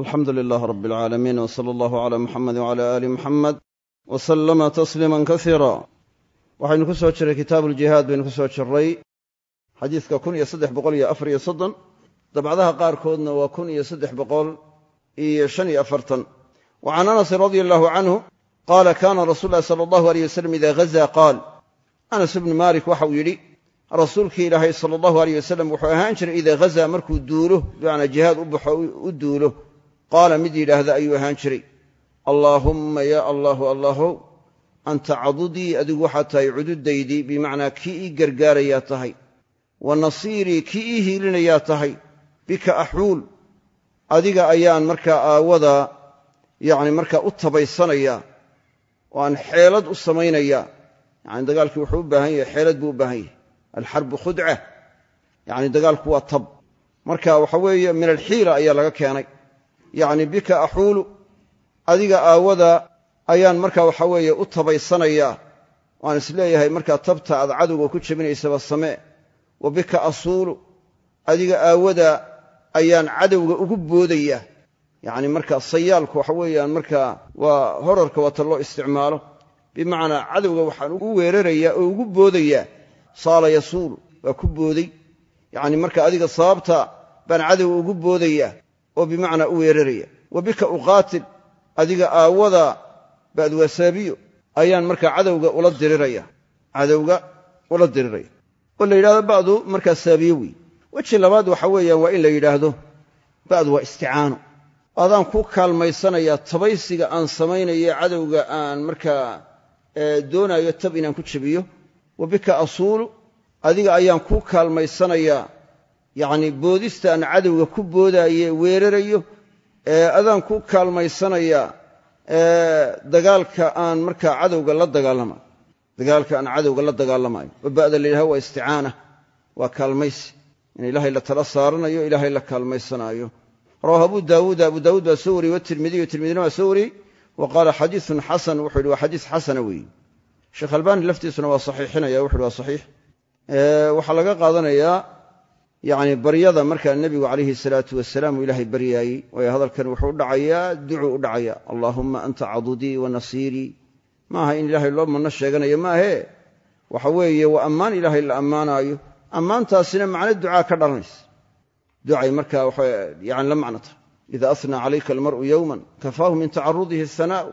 alxamdu lilaah rab alcaalamiin w sala allahu cala muxamedi wcala aali muxamed wa sallama tasliiman kasiira waxaynu ku soo jiray kitaabuuljihaad baynu ku soo jirray xadiidka kun iyo saddex boqol iyo afar iyo soddon. Dabcadaha qaarkoodna waa kun iyo saddex boqol iyo shan iyo afartan. Wa can anasin radia allahu canhu qaala kaana rasuul lahi sala allahu aleyh wasalam ida gazaa qaal. Anas ibnu maalik waxauu yidhi rasuulkii ilaahay sala allahu aleyh wasalam wuxuu ahaan jiray idaa ghazaa markuu duulo bimacnaa u baxo u duulo qaala mid yidhaahda ayuu ahaan jiray allaahumma yaa allaahu allaahow anta cadudii adigu waxaad tahay cududaydii bimacnaa kii ii gargaarayaa tahay wa nasiirii kii ii hiilinayaa tahay bika axuul adiga ayaan markaa aawadaa yacni markaa u tabaysanayaa oo aan xeelad u samaynayaa. Yacni dagaalkii wuxuu u baahan yahay xeelad buu u baahan yahay. Alxarbu khudca yacni dagaalku waa tab. Marka waxa min alxiila ayaa laga keenay yacni bika axuulu adiga aawada ayaan marka waxa weeye u tabaysanayaa. Waan is leeyahay markaa tabta aad cadowga ku jebinaysaba samee wa bika asuulu adiga aawada ayaan cadowga ugu boodayaa yacni marka sayaalku waxa weeyaan markaa waa horarka wata loo isticmaalo. Bimacnaa cadowga waxaan ugu weerarayaa oo ugu boodayaa saala yasuulu waa ku booday. Yacni marka adiga sababta baan cadowga ugu boodayaa oo bimacnaa u weeraraya wa bika uqaatil adiga aawada ba'd wasaabiyo ayaan markaa cadowga ula diriraya. Cadowga ula diriraya. Oo la yidhahdo ba'du markaa saabiye wey weji labaad waxa weeyaan waa in la yidhaahdo ba'du waa isticaano. Adaan ku kaalmaysanayaa tabaysiga aan samaynaye cadowga aan markaa doonaayo tab inaan ku jebiyo. Wa bika asuulu adiga ayaan ku kaalmaysanayaa yacni boodista aan cadowga ku boodaaye weerarayo adaan ku kaalmaysanayaa dagaalka aan markaa cadowga la dagaalamayo dagaalka aan cadowga la dagaalamayo. Oo ba'da waa isticaana waa kaalmaysi. In ilaahay la tala saaranayo ilaahay la kaalmaysanaayo. Rawahu abu daawuud abu daawuud baa soo wariyey watirmidiyu tirmidina waa soo wariyey. Wa qaala xasan wuxu yidhi waa xadiis xasana weeye sheekh albaani laftiisuna waa saxiixinaya wuxu uhi waa saxiix. Waxaa laga qaadanayaa yacni baryada markaa nebigu calayhi salaatu wasalaam uu ilaahay baryaayey waayo hadalkan wuxuu dhacayaa ducuu u dhacaya. Allaahumma anta cadudii wa nasiirii maaha in ilaahay loo manno sheeganayo maahee waxa weeye waa ammaan ilaahay la ammaanaayo. Ammaantaasina macno ducaa ka dhalanaysa. Ducay markaa yani la macno tahay ida asnaa calayka almar'u yowman kafaahu min tacarudihi athanaa'u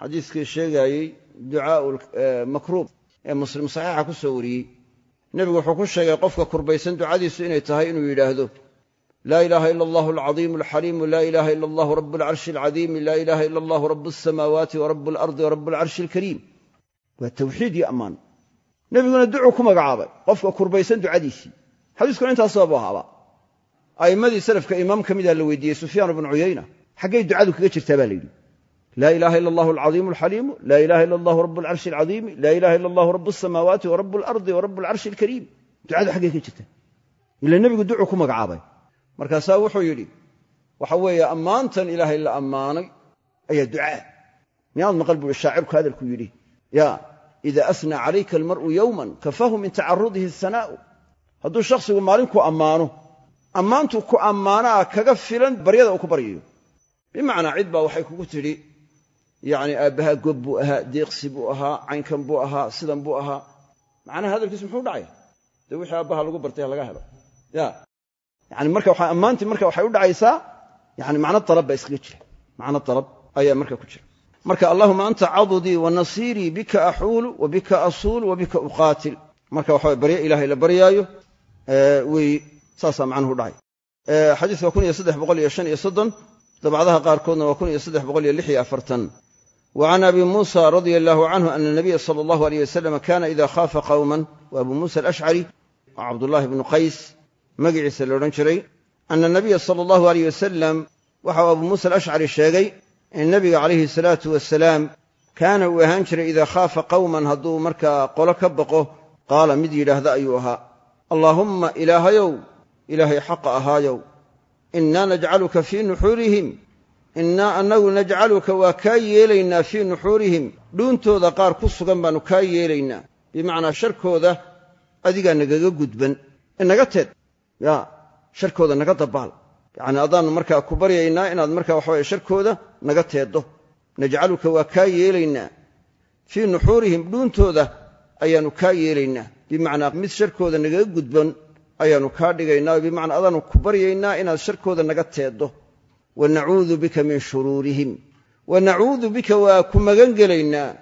xadiiskii sheegaayey ducaau makruub ee muslim saxiixa ku soo wariyey nebigu wuxuu ku sheegay qofka kurbaysan ducadiisu inay tahay inuu yidhaahdo laa ilaaha ila allahu alcadiimu alxaliimu laa ilaaha ila allahu rabu alcarshi alcadiimi laa ilaaha ila allahu rabu alsamaawaati warabu alardi warabu alcarshi alkariim. Waa tawxiid iyo ammaan. Nebiguna ducuu ku magacaabay qofka kurbaysan ducadiisii. Xadiiskuna intaasaba bu ahaaba. A'immadii salafka imaam ka mida la weydiiyey sufyaan bnu cuyayna xaggay ducadu kaga jirtaa? baa la yidhi laa ilaha ila allahu alcadiimu alxaliimu laa ilaha ila allahu rabu alcarshi alcadiimi laa ilaha ila allahu rabu alsamaawaati warabu alardi warabu alcarshi alkariim ducadu xaggay ka jirta ila nebigu ducuu ku magacaabay markaasaa wuxuu yidhi waxa weeye ammaantan ilaahay la ammaanay ayaa ducaa miyaad maqal buui shaacirku hadalku yidhi ya ida asnaa calayka almar'u yowman kafaahu min tacarudihi athanaa'u hadduu shakhsigu maalinku ammaano ammaantu ku ammaanaa kaga filan baryada uu ku yacni aabbahaa gob buu ahaa deeqsi buu ahaa caynkan buu ahaa sidan buu ahaa. Macnaha hadalkiisu muxuu dhacaya dee wixii aabbaha lagu bartay ha laga helo? Ya. Yani marka ammaantii marka waxay u dhacaysaa yani macno dalab baa iskaga jira. Macno dalab ayaa marka ku jira. Marka allahuma anta cadudii wa bika axuulu wa asuulu wa uqaatil. Marka waxa baryo ilaahay la baryaayo wey saasaa macnuhu dhacay. Xadiiska kun iyo saddex boqol iyo shan iyo soddon dabcadaha qaarkoodna waa kun iyo saddex boqol iyo lix iyo afartan wa can abi muusa radia allahu canhu ana nabiya sala allahu aleyh wasalam kana ida khaafa qawman wa abu muusa alashcari waa cabdullahi bnu qays magiciisa la odhan jiray ana nabiya sala allahu aleyh wasalam waxau abu muusa alashcari sheegay in nebiga calayhi salaatu wasalaam kaana uu ahaan jiray idaa khaafa qawman hadduu markaa qolo ka baqo qaala mid yidhaahda ayuu ahaa innaa annagu najcaluka waa kaa yeelaynaa fii nuxuurihim. Dhuuntooda qaar ku sugan baannu kaa yeelaynaa. Bimacnaa sharkooda adigaa nagaga gudban. Inaga teed. Yaa sharkooda naga dabaal. Yacni adaannu markaa ku baryaynaa inaad markaa waxaweye sharkooda naga teeddo. Najcaluka waa kaa yeelaynaa. Fii nuxuurihim dhuuntooda ayaannu kaa yeelaynaa. Bimacnaa mid sharkooda nagaga gudban ayaannu kaa dhigaynaa. Bimacnaa adaannu ku baryaynaa inaad sharkooda naga teeddo wa nacuudu bika min shuruurihim wa nacuudu bika waa ku magangelaynaa.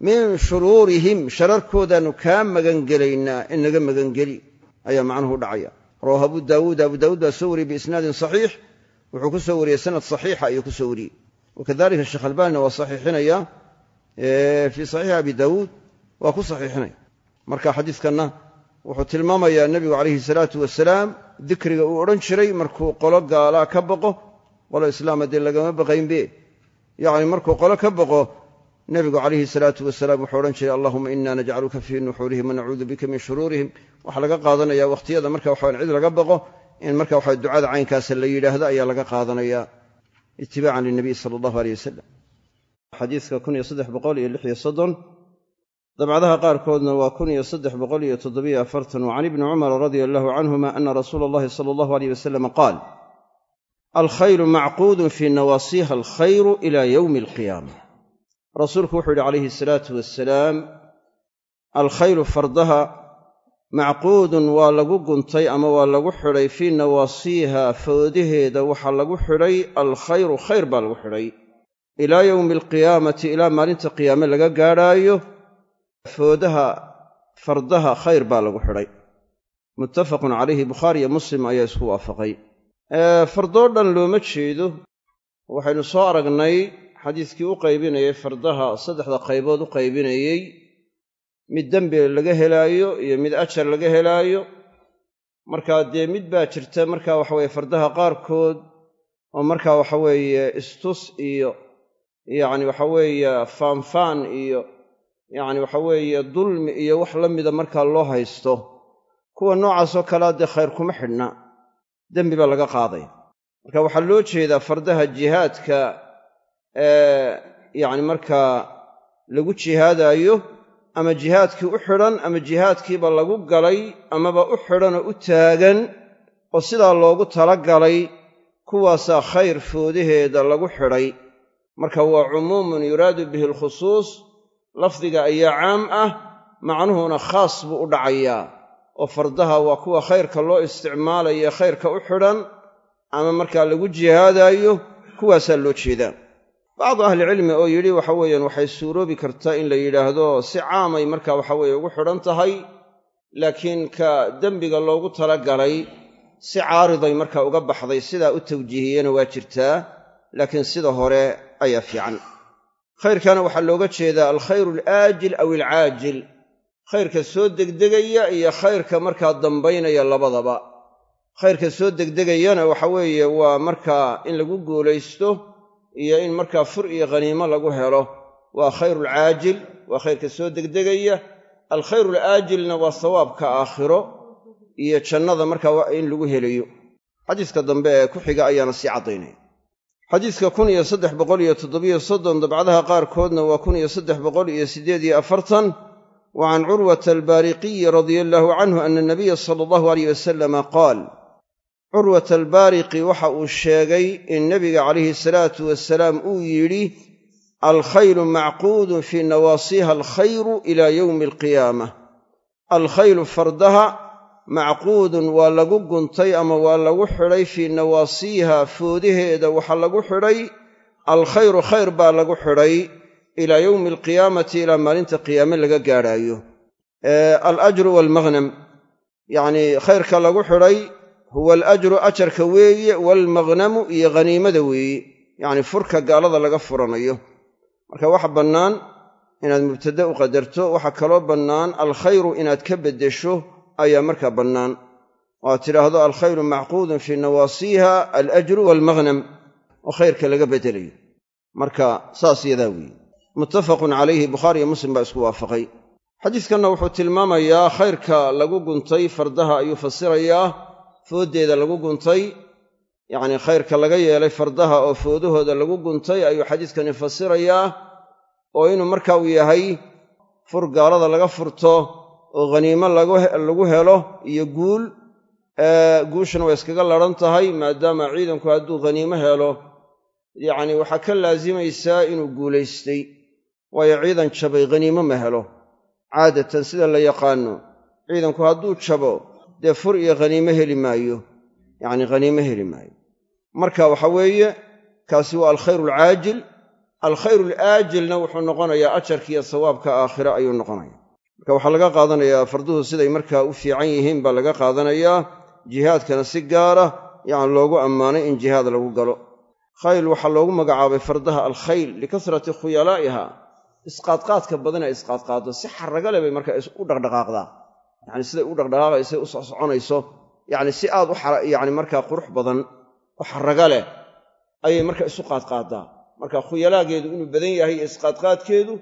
Min shuruurihim shararkoodaannu kaa magangelaynaa in naga magangeli. Ayaa macnuhu dhacaya. Rawahu abu daawuud. Abu daawuud baa soo wariyey biisnaadin saxiix. Wuxuu ku soo wariyey sanad saxiixa ayuu ku soo wariyey. Wakadalika sheekh albanina waa saxiixinaya. Fii saxiixi abi daawuud waa ku saxiixinaya. Marka xadiidkanna wuxuu tilmaamayaa nebigu calayhi salaatu wasalaam dikriga uu odhan jiray markuu qolo gaalaa ka baqo qolo islaama dee lagama baqaynbe. Yacni markuu qolo ka baqo nebigu calayhi salaatu wasalaam wuxuu odhan jiray allahuma ina najcaluka fii nuxuurihim wanacuudu bika min shuruurihim waxaa laga qaadanaya wakhtiyada marka waxawan cid laga baqo in marka waxa ducada caynkaasa la yidhaahdo ayaa laga qaadanaya itibaacan linabiy sala allahu aleyh wasalam soddon dabcadaha qaarkoodna waa kun iyo saddex boqol iyo toddobiyo afartan wa ibni cumara radia allahu canhuma ana rasuula allahi sala allahu aleyh wasalam qaal alkhayru macquudun fii nawaasiha alkhayru ila yowmi alqiyaama rasuulku wuxuu yidhi calayhi asalaatu wasalaam alkhaylu fardaha macquudun waa lagu guntay ama waa lagu xidhay fii nawaasiiha foodaheeda waxaa lagu xidhay alkhayru khayr baa lagu xidhay. Ilaa yowmi alqiyaamati ilaa maalinta qiyaame laga gaadhaayo foodaha fardaha khayr baa lagu xidhay. Muttafaqun calayhi bukhaari iyo muslim ayaa isku waafaqay fardoo dhan looma jeedo. Waxaynu soo aragnay xadiiskii u qaybinayay fardaha saddexda qaybood u qaybinayey mid dembi laga helaayo iyo mid ajar laga helaayo. Markaa dee mid baa jirta markaa waxaweye fardaha qaarkood oo markaa waxaweeye istus iyo yacni waxaweeye faanfaan iyo yacni waxaweeye dulmi iyo wax la mida markaa loo haysto. Kuwa noocaasoo kalea dee khayr kuma xidhna dembi baa laga qaadaya marka waxaa loo jeedaa fardaha jihaadka yacni markaa lagu jihaadaayo ama jihaadkii u xidhan ama jihaadkiiba lagu galay amaba u xidhan oo u taagan oo sidaa loogu talagalay kuwaasaa khayr foodaheeda lagu xidhay. Marka waa cumuumun yuraadu bihi alkhusuus lafdiga ayaa caam ah macnuhuna khaas buu u dhacayaa oo fardaha waa kuwa khayrka loo isticmaalayo khayrka u xidhan ama markaa lagu jihaadaayo kuwaasaa loo jeedaa bacdu ahlicilmi oo yidhi waxa weeyaan waxay suuroobi kartaa in la yidhaahdo si caamay marka waxaweye ugu xidhan tahay laakiin ka dembiga loogu talagalay si caariday marka uga baxday sidaa u tawjiihiyena waa jirtaa laakiin sida hore ayaa fiican. Khayrkana waxaa looga jeedaa alkhayru alaajil aw alcaajil khayrka soo degdegaya iyo khayrka markaa dambaynaya labadaba. Khayrka soo degdegayana waxa weeye waa markaa in lagu guulaysto iyo in markaa fur iyo khaniimo lagu helo. Waa khayrulcaajil waa khayrka soo degdegaya. Alkhayrulaajilna waa sawaabka aakhiro iyo jannada markaa in lagu helayo. Xadiiska dambe ee ku xiga ayaana sii caddaynaya xadiiska kun iyo saddex boqol iyo toddobiyo soddon dabcadaha qaarkoodna waa kun iyo saddex boqol iyo siddeed iyo afartan wa can curwata albaariqiyi radia allaahu canhu ana nabiya sala allahu aleyh wasalama qaal curwata albaariqi waxa uu sheegay in nebiga calayhi salaatu wasalaam uu yidhi alkhaylu macquudun fii nawaasiha alkhayru ila yowmi alqiyaamah. Alkhaylu fardaha macquudun waa lagu guntay ama waa lagu xidhay fii nawaasiiha foodaheeda waxaa lagu xidhay. Alkhayru khayr baa lagu xidhay ilaa yowmi alqiyaamati ilaa maalinta qiyaame laga gaadhaayo. Alajru waalmaghnam yacnii khayrka lagu xidhay huwa alajru ajarka weeye waalmaghnamu iyo ghaniimada weeye. Yacni furka gaalada laga furanayo. Marka waxa bannaan inaad mubtada u qadarto waxaa kaloo bannaan alkhayru inaad ka beddesho ayaa markaa bannaan. Oo aad tidhaahdo alkhayru macquudun fii nawaasiiha alajru waalmaghnam oo khayrka laga beddelayo. Marka saas yadaa weeye muttafaqun calayhi bukhaariyo muslim baa isku waafaqay. Xadiiskanna wuxuu tilmaamayaa khayrka lagu guntay fardaha ayuu fasirayaa fooddeeda lagu guntay yacnii khayrka laga yeelay fardaha oo foodahooda lagu guntay ayuu xadiiskani fasirayaa oo inuu marka uu yahay fur gaalada laga furto oo khaniimo lagu helo iyo guul guushana waa iskaga laran tahay maadaama ciidanku hadduu khaniimo helo yacni waxaa ka laasimaysaa inuu guulaystay waayo ciidan jabay khaniimo ma helo. Caadatan sida la yaqaano ciidanku hadduu jabo dee fur iyo khaniimo heli maayo. Yacni khaniimo heli maayo. Marka waxa weeye kaasi waa alkhayru alcaajil alkhayru alaajilna wuxuu noqonayaa ajarkiiyo sawaabka aakhire ayuu noqonaya marka waxaa laga qaadanayaa farduhu siday markaa u fiican yihiin baa laga qaadanayaa jihaadkana si gaara yacni loogu ammaanay in jihaad lagu galo. Khayl waxaa loogu magacaabay fardaha alkhayl likasrati khuyalaa'iha isqaadqaadka badana isqaadqaado si xarraga leh bay markaa u dhaqdhaqaaqdaa. Yacni siday u dhaqdhaqaaqaysa u socsoconayso yacni si aad u yacni markaa qurux badan oo xarraga leh ayay markaa isu qaadqaaddaa. Marka khuyalaageedu inuu badan yahay iyo isqaadqaadkeedu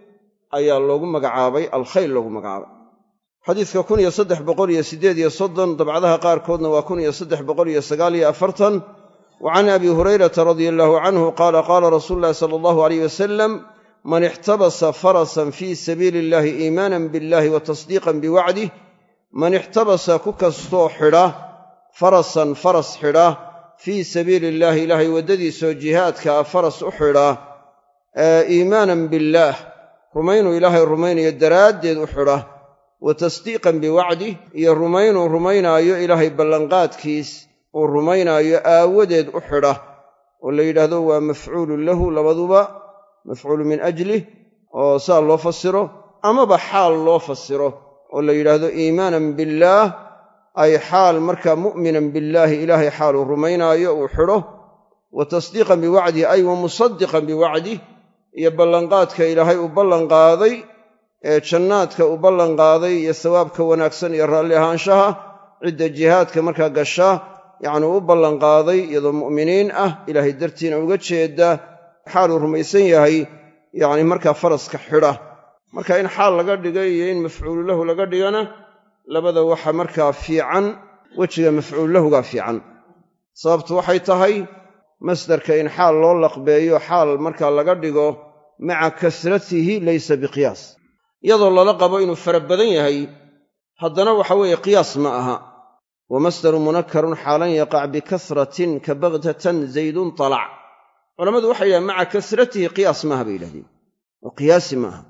ayaa loogu magacaabay alkhayl loogu magacaabay. Xadiidka kun iyo saddex boqol iyo siddeed iyo soddon dabcadaha qaarkoodna waa kun iyo saddex boqol iyo sagaal iyo afartan. Wa can abi hurayrata radia allahu canhu qaala qaala rasuulu llahi sala allahu aleyh wasalam man ixtabasa farasan fii sabiili illahi iimaanan billahi wa tasdiiqan biwacdih man ixtabasa ku kastoo xidha farasan faras xidha fii sabiili illaahi ilaahay waddadiisoo jihaadkaa faras u xidha iimaanan billaah rumaynuu ilaahay rumaynayo daraaddeed u xidha wa tasdiiqan biwacdih iyo rumaynuu rumaynaayo ilaahay ballanqaadkiis uu rumaynaayo aawadeed u xidha oo la yidhaahdo waa mafcuulun lahu labaduba mafcuulu min ajlih oo saa loo fasiro amaba xaal loo fasiro oo la yidhaahdo iimaanan billaah ay xaal markaa mu'minan billaahi ilaahay xaaluu rumaynaayo uu xidho wa tasdiiqan biwacdih ay wa musadiqan biwacdih iyo ballanqaadka ilaahay uu ballanqaaday ee jannaadka uu ballanqaaday iyo sawaabka wanaagsan iyo raalli ahaanshaha cidda jihaadka markaa gasha yacnuu u ballanqaaday iyadoo mu'miniin ah ilaahay dartiina uga jeeda xaaluu rumaysan yahay yacni markaa faraska xidha. Marka in xaal laga dhigay iyo in mafcuulu lahu laga dhigana labada waxa markaa fiican wejiga mafcuul lahugaa fiican. Sababtu waxay tahay masdarka in xaal loo laqbeeyo xaal markaa laga dhigo maca kasratihi laysa biqiyaas. Iyadoo lala qabo inuu fara badan yahay haddana waxa weeye qiyaas ma aha. Wa masdaru munakarun xaalan yaqac bikasratin ka baghtatan zaydun talac culammadu waxay yidhahen maca kasratihi qiyaas maaha bay yidhahdeen. Oo qiyaasi maaha.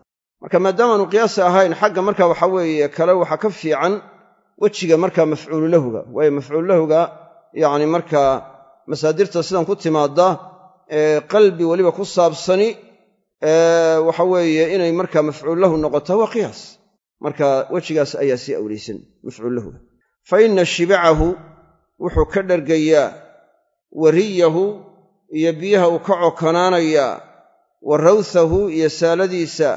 Marka maadaamaanu qiyaasi ahayn xagga marka waxa weeye kale waxaa ka fiican wejiga markaa mafcuulu lahuga waayo mafcuulu lahuga yacni markaa masaadirta sidan ku timaadda ee qalbi weliba ku saabsani waxa weeye inay markaa mafcuul lahu noqotaa waa qiyaas. Marka wejigaas ayaa sii awlaysan mafcuul lahuga fa inna shibacahu wuxuu ka dhargayaa wariyahu iyo biyaha uu ka cokanaanayaa wa rawthahu iyo saaladiisa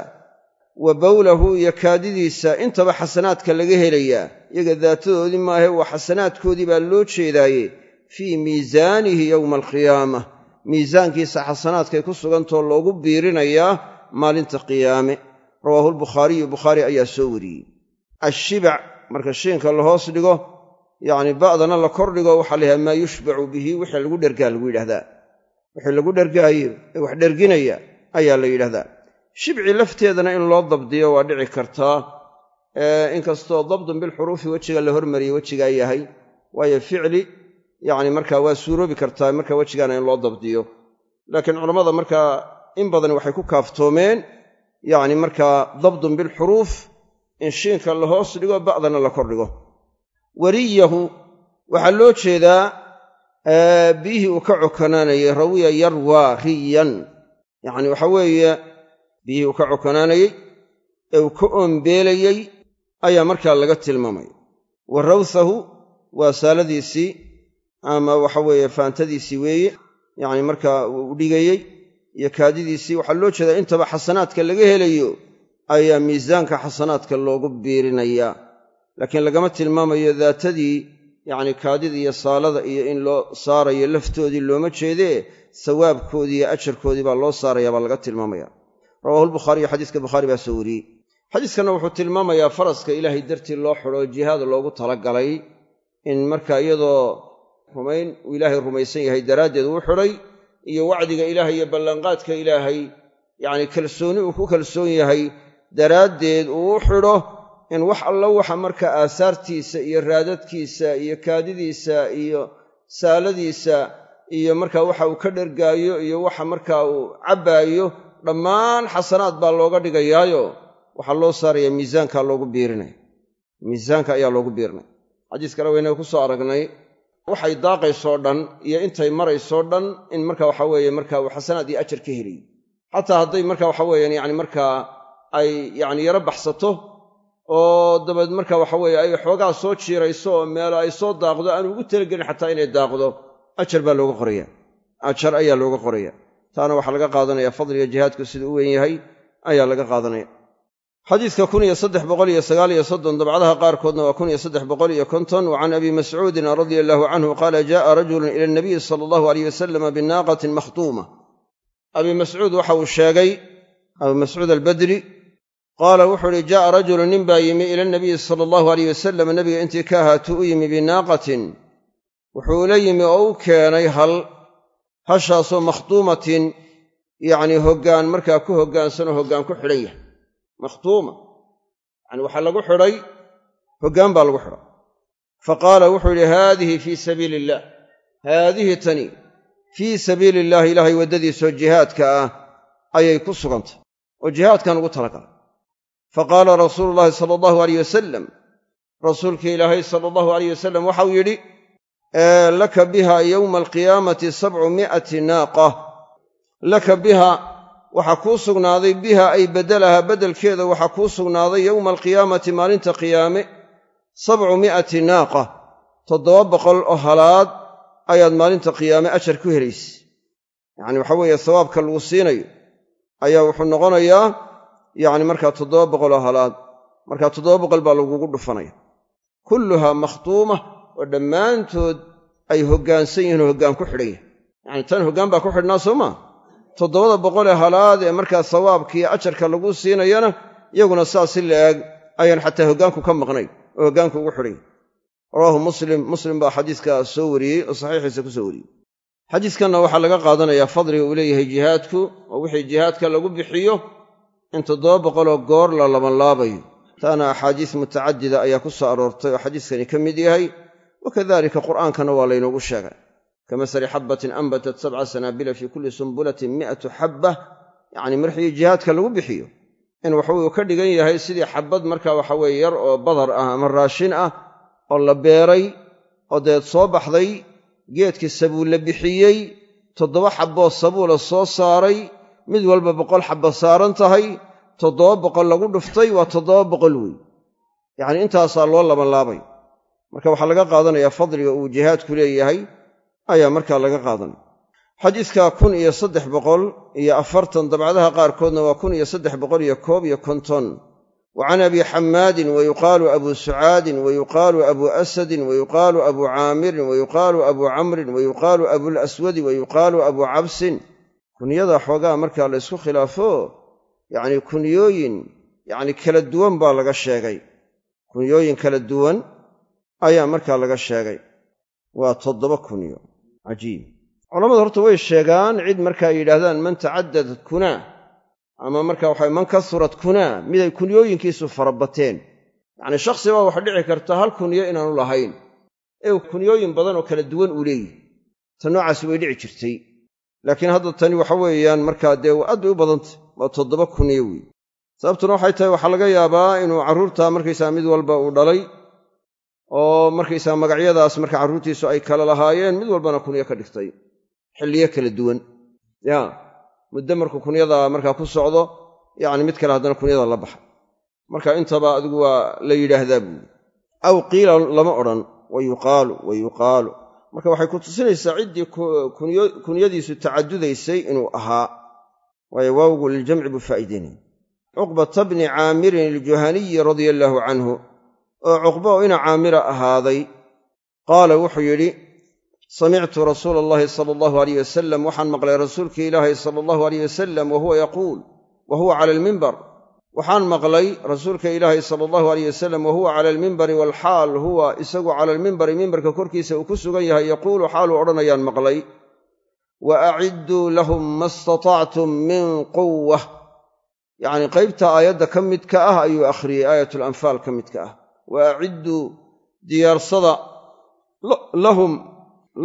wa bawlahu iyo kaadidiisa intaba xasanaadka laga helayaa. Iyaga daatadoodii maahe waa xasanaadkoodii baa loo jeedaaye fii miisaanihi yowma alqiyaama. Miisaankiisa xasanaadkay ku sugantoo loogu biirinayaa maalinta qiyaame. Rawaahu lbukhaariyu bukhaari ayaa soo wariyey. Ashibac marka shiinka la hoos dhigo yacni ba'dana la kor dhigo waxaa la yidhaha maa yushbacu bihi wixii lagu dhergaa lagu yidhahdaa wixii lagu dhergaayo ee wax dherginaya ayaa la yidhahdaa. Shibci lafteedana in loo dabdiyo waa dhici kartaa inkastoo dabdun bilxuruufi wejiga la hormariyey wejigaa yahay. Waayo ficli yacni markaa waa suuroobi kartaa marka wejigaana in loo dabdiyo. Laakiin culammada markaa in badan waxay ku kaaftoomeen yacni markaa dabdun bilxuruuf in shiinka la hoos dhigo ba'dana la kor dhigo wariyahu waxaa loo jeedaa biyihii uu ka cokanaanayey rawiya yarwaa riyan. Yacni waxa weeye biyihii uu ka cokanaanayey ee uu ka oombeelayey ayaa markaa laga tilmaamay. Wa rawthahu waa saaladiisii ama waxa weeye faantadiisii weeye yacni markaa uu dhigayey iyo kaadidiisii. Waxaa loo jeedaa intaba xasanaadka laga helayo ayaa miisaanka xasanaadka loogu biirinayaa laakiin lagama tilmaamayo daatadii yacni kaadida iyo saalada iyo in loo saarayo laftoodii looma jeedee sawaabkoodii iyo ajarkoodii baa loo saaraya baa laga tilmaamaya. Rawahu lbukhaariyu xadiiska bukhaari baa soo wariyey. Xadiiskanna wuxuu tilmaamayaa faraska ilaahay dartii loo xidho jihaad loogu talagalay in marka iyadoo rumayn uu ilaahay rumaysan yahay daraaddeed uu xidhay iyo wacdiga ilaahay iyo ballanqaadka ilaahay yacni kalsooni uu ku kalsoon yahay daraaddeed uu u xidho in wax allo waxa marka aasaartiisa iyo raadadkiisa iyo kaadidiisa iyo saaladiisa iyo marka waxa uu ka dhergaayo iyo waxa markaa uu cabbaayo dhammaan xasanaad baa looga dhigayaayo. Waxaa loo saaraya miisaanka loogu biirinaya miisaanka ayaa loogu biirinaya xadiis kale waynaga ku soo aragnay waxay daaqaysoo dhan iyo intay maraysoo dhan in marka waxa weeye marka uu xasanaad iyo ajar ka heliyo xataa hadday marka waxa weeyaan yani markaa ay yani yaro baxsato oo dabeed marka waxa weeye ay xoogaa soo jiirayso oo meelo ay soo daaqdo aan ugu talagelin xataa inay daaqdo ajar baa looga qoraya ajar ayaa looga qoraya taana waxaa laga qaadanaya fadliga jihaadku siduu u weyn yahay ayaa laga qaadanaya. Xadiidka kun iyo saddex boqol iyo sagaal iyo soddon dabcadaha qaarkoodna waa kun iyo saddex boqol iyo konton wa abi mascuudin radia allahu canhu qaala jaءa rajulun ila nabiyi sala allahu aleyh wasalama binaaqatin makhtuuma. Abi mascuud waxa uu sheegay abu mascuud albadri qaala wuxuu uhi jaءa rajulun nin baa yimi ila nabiyi sala allahu aleyh wasalam nabiga intii ka ahaatuu u yimi binaaqatin wuxuu ula yimi oo u keenay hal hashaasoo makhtuumatin yacnii hoggaan markaa ku hoggaansanoo hoggaan ku xidhan yahay. Makhtuuma. Yacni waxaa lagu xidhay hoggaan baa lagu xidhay fa qaala wuxuu yidhi haadihi fii sabiili illaah haadihi tani fii sabiili illaahi ilaahay waddadiisoo jihaadka ah ayay ku sugantay. Oo jihaadkan ugu talagalay fa qaala rasuulu llaahi sala allahu aleyh wasalam rasuulkii ilaahay sala allahu aleyh wasalam waxau yidhi laka biha yowma alqiyaamati sabcu mi'ati naaqa laka biha waxaa kuu sugnaaday biha ay beddelaha beddelkeeda waxaa kuu sugnaaday yowma alqiyaamati maalinta qiyaame sabcu mi'ati naaqa toddoba boqol oo halaad ayaad maalinta qiyaame ajar ku helaysa yacni waxa weeye sawaabka lagu siinayo ayaa wuxuu noqonayaa yacni markaa toddoba boqol oo halaad markaa toddoba boqol baa lagugu dhufanaya. Kulluhaa makhtuuma oo dhammaantood ay hoggaansan yihiin oo hoggaan ku xidhan yahay. Yacni tan hoggaan baa ku xidhnaa soo maa toddobada boqolee halaad ee markaa sawaabkiiyo ajarka lagu siinayana iyaguna saas si la-eg ayaan xataa hoggaanku ka maqnayn oo hoggaanku ugu xidhan yahay. Rawaahu muslim muslim baa xadiiska soo wariyey oo saxiixiisa ku soo wariyey. Xadiiskanna waxaa laga qaadanayaa fadliga uu leeyahay jihaadku oo wixii jihaadka lagu bixiyo in toddoba boqoloo goor la labanlaabayo. Taana axaadiis mutacadida ayaa ku soo aroortay oo xadiiskani ka mid yahay wakadalika qur'aankana waa laynoogu sheegay. Kamasali xabbatin anbatat sabca sanaabila fii kulli sumbulatin mi'atu xabba yacni marxii jihaadka lagu bixiyo in waxuu ka dhigan yahay sidii xabbad marka waxa weeye yar oo badar ah ama raashin ah oo la beeray oo deed soo baxday geedkii sabuul la bixiyey toddoba xabboo sabuula soo saaray mid walba boqol xabba saaran tahay toddoba boqol lagu dhuftay waa toddoba boqol wey yacni intaasaa loo labanlaabay. Marka waxaa laga qaadanayaa fadliga uu jihaadku leeyahay ayaa markaa laga qaadanaya xadiidka kun iyo saddex boqol iyo afartan dabcadaha qaarkoodna waa kun iyo saddex boqol iyo koob iyo konton. Wa can abi xammaadin wa yuqaalu abuu sucaadin wa yuqaalu abuu asadin wa yuqaalu abuu caamirin wa yuqaalu abuu camrin wa yuqaalu abuulaswadi wa yuqaalu abuu cabsin kunyada xoogaa markaa la ysku khilaafo yacni kunyooyin yacni kala duwan baa laga sheegay. Kunyooyin kala duwan ayaa markaa laga sheegay. Waa toddoba kunyo. Cajiib. Culammadu horta way sheegaan cid markaa yidhaahdaan man tacaddadat kunaa ama marka waxa man kasurat kunaa miday kunyooyinkiisu farabateen. Yacni shakhsi baa waxa dhici karta hal kunyo inaanu lahayn? Ee kunyooyin badan oo kala duwan uu leeyihi ta noocaasi way dhici jirtay laakiin hadda tani waxa weeyaan markaa dee aad bay u badantay. Waa toddoba kunyo weeye sababtuna waxay tahay waxaa laga yaabaa inuu carruurta markaysaa mid walba uu dhalay oo markaysaa magacyadaas marka carruurtiisu ay kala lahaayeen mid walbana kunyo ka dhigtay xilliyo kala duwan. Ya muddo markuu kunyada markaa ku socdo yacni mid kale haddana kunyada la baxa. Marka intaba adigu waa la yidhaahdaa buuri aw qiila lama odhan. Wa yuqaalu wa marka waxay ku tusinaysaa ciddii kunyadiisu tacadudaysay inuu ahaa waayo waawgu liljamci buu faa'iidaynaya cuqbata bni caamirin aljuhaniyi radia allaahu canhu oo cuqba oo ina caamira ahaaday qaala wuxuu yidhi samictu rasuula allahi sala allahu alayh wasalam waxaan maqlay rasuulkii ilaahay sala allahu alayh wasalam wa huwa yaquul wa huwa cala almimbar waxaan maqlay rasuulka ilaahay sala allahu alayh wasalam wa huwa cala almimbari waalxaal huwa isagu cala almimbari mimbarka korkiisa uu ku sugan yahay yaquulu xaaluu odhanayaan maqlay. Wa acidduu lahum ma istatactum min quwah yacni qaybta aayadda ka midka ah ayuu akhriyey aayatulanfaal ka midka ah. Wa acidduu diyaarsada lahum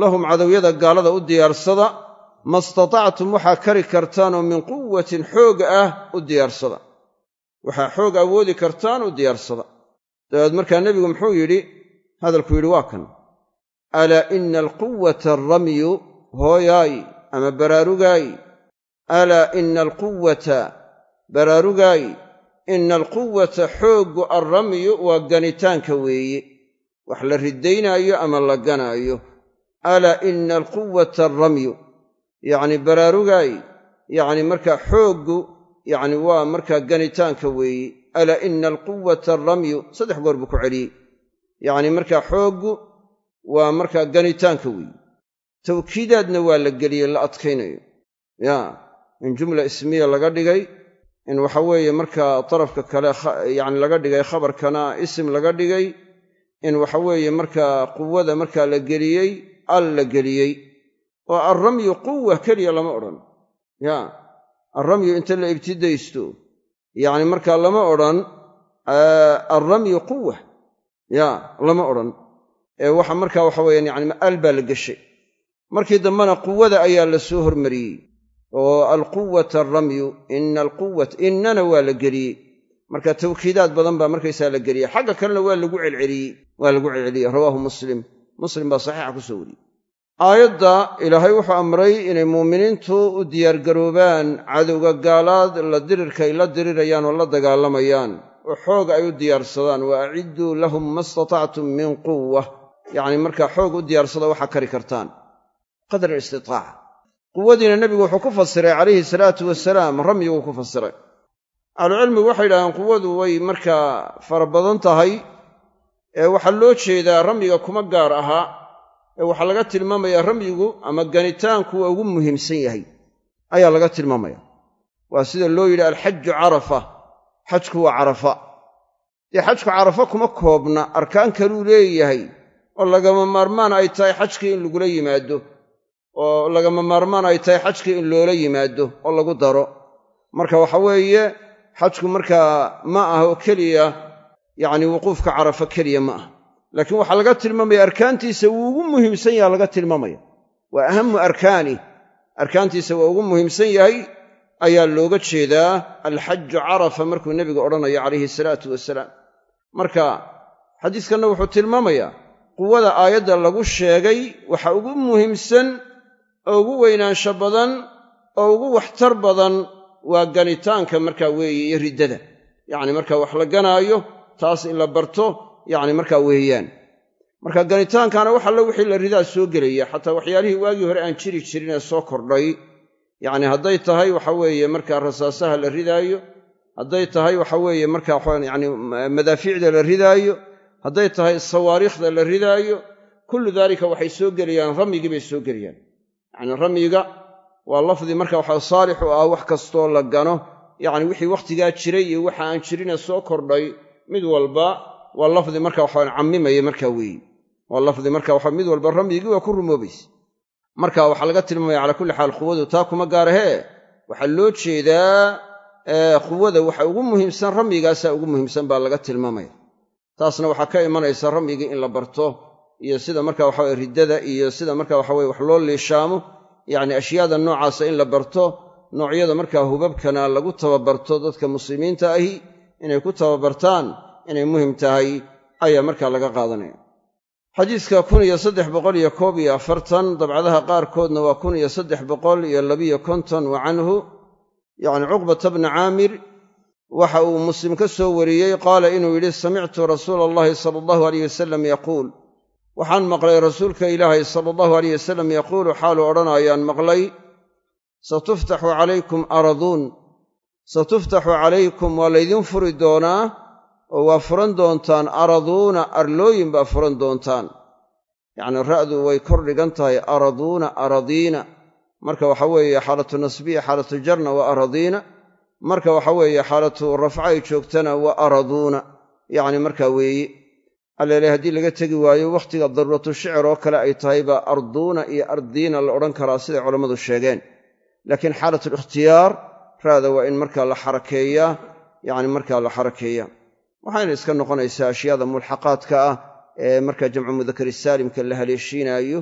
lahum cadowyada gaalada u diyaarsada ma istatactum waxaa kari kartaan oo min quwatin xoog ah u diyaarsada waxaa xoog awoodi kartaan u diyaarsada. Dabeed markaa nebigu muxuu yidhi hadalku yidhi waa kan alaa ina alquwata alramyu hooyaay ama baraarugaay? Alaa ina alquwata baraarugaay? Ina alquwata xooggu alramyu waa ganitaanka weeye wax la ridaynaayo ama la ganaayo. Alaa ina alquwata alramyu yacni baraarugaay yacni markaa xooggu yacni waa markaa ganitaanka weeye alaa ina alquwata alramyu saddex goor buu ku celiyey. Yacni markaa xooggu waa markaa ganitaanka weeye tawkiidaadna waa la geliyey la adkaynayo. Ya in jumla ismiya laga dhigay in waxa weeye markaa darafka kale yacni laga dhigay khabarkana isim laga dhigay in waxa weeye markaa quwada markaa la geliyey al la geliyey. Oo alramyu quwa keliya lama odhan. Ya alramyu inta la ibtidaysto yacni markaa lama odhan alramyu quwa ya lama odhan ee waxa markaa waxa weyaan yani al baa la geshay markii dambena quwada ayaa la soo hormariyey oo alquwata alramyu ina alquwata innana waa la geliyey marka tawkiidaad badan baa markaysaa la geliyey xagga kalena waa lagu celceliyey waa lagu celceliyey rawaahu muslim muslim baa saxiixa ku soo wariyey aayadda ilaahay wuxuu amray inay muuminiintu u diyaargaroobaan cadowga gaalaad la dirirka ay la dirirayaan oo la dagaalamayaan. Oo xoog ay u diyaarsadaan wa acidduu lahum ma istatactum min quwa yacni markaa xoog u diyaarsada waxaa kari kartaan. Qadra istitaaca quwadiina nebigu wuxuu ku fasiray calayhi salaatu wasalaam ramyiguu ku fasiray. Ahlucilmigu waxay yidhahdeen quwadu way markaa fara badan tahay. Ee waxaa loo jeedaa ramyiga kuma gaar ahaa ee waxaa laga tilmaamayaa ramyigu ama ganitaanku waa ugu muhiimsan yahay. Ayaa laga tilmaamaya. Waa sida loo yidhi alxaju carafa. Xajku waa carafa. Dee xajku carafa kuma koobna. Arkaan kaluu leeyahay oo lagama maarmaan ay tahay xajkii in lagula yimaado oo lagama maarmaan ay tahay xajkii in loola yimaado oo lagu daro. Marka waxa weeye xajku markaa ma aha oo keliya yacni wuquufka carafa keliya ma aha laakiin waxaa laga tilmaamaya arkaantiisa wuu ugu muhiimsan yaha laga tilmaamaya. Waa ahamu arkaani arkaantiisa waa ugu muhiimsan yahay ayaa looga jeedaa alxaju carafa markuu nebigu odhanayo calayhi salaatu wasalaam marka xadiiskanna wuxuu tilmaamayaa quwada aayadda lagu sheegay waxa ugu muhiimsan oo ugu weynaansho badan oo ugu waxtar badan waa ganitaanka markaa weeye iyo riddada. Yacni marka wax la ganaayo taas in la barto yacni markaa weeyaan. Marka ganitaankana wax alle wixii la ridaa soo gelaya xataa waxyaalihii waagii hore aan jiri jirin ee soo kordhay. Yacni hadday tahay waxa weeye markaa rasaasaha la ridaayo hadday tahay waxa weeye markaa yani madaafiicda la ridaayo hadday tahay sawaariikhda la ridaayo kullu daalika waxay soo gelayaan ramyigii bay soo gelayaan. Yacni ramyiga waa lafdi marka waxa saalix ah wax kastoo la gano. Yacni wixii wakhtigaa jiray iyo waxa aan jirinee soo kordhay mid walba waa lafdi marka waxaan cammimaya markaa weeye waa lafdi marka waxa mid walba ramyigii waa ku rumoobaysa. Marka waxaa laga tilmaamaya calaa kulli xaal quwadu taa kuma gaarahee waxaa loo jeedaa quwada waxa ugu muhiimsan ramyigaasaa ugu muhiimsan baa laga tilmaamaya. Taasna waxaa ka imanaysa ramyigii in la barto iyo sida marka waxaweye riddada iyo sida marka waxaweye wax loo liishaamo yacni ashyaada noocaasa in la barto noocyada markaa hubabkana lagu tababarto dadka muslimiinta ahi inay ku tababartaan inay muhiim tahay ayaa markaa laga qaadanaya. Xadiiska kun iyo saddex boqol iyo koob iyo afartan dabcadaha qaarkoodna waa kun iyo saddex boqol iyo labiyo konton wa canhu. Yacni cuqbata bna caamir waxa uu muslim ka soo wariyey qaala inuu yidhi samictu rasuula allahi sala allahu aleyh wasalam yaquul. Waxaan maqlay rasuulka ilaahay sala allahu aleyh wasalam yaquulu xaaluu odhanayaan maqlay. Satuftaxu calaykum araduun satuftaxu calaykum waa laydin furi doonaa oo waa furan doontaan araduuna arlooyin baa furan doontaan. Yacni ra'du way kor dhigan tahay araduuna aradiina. Marka waxa weeye xaalatu nasbiya xaalatu jarna waa aradiina. Marka waxa weeye xaalatu rafca ay joogtana waa araduuna. Yacni markaa weeye allele haddii laga tegi waayo wakhtiga daruuratu shicir oo kale ay tahay baa arduuna iyo ardiina la odhan karaa siday culammadu sheegeen. Laakiin xaalatulikhtiyaar raada waa in markaa la xarakeeyaa yacni markaa la xarakeeyaa waxayna iska noqonaysaa ashyaada mulxaqaadka ah ee markaa jamcu mudakari saalimka la haleeshiinaayo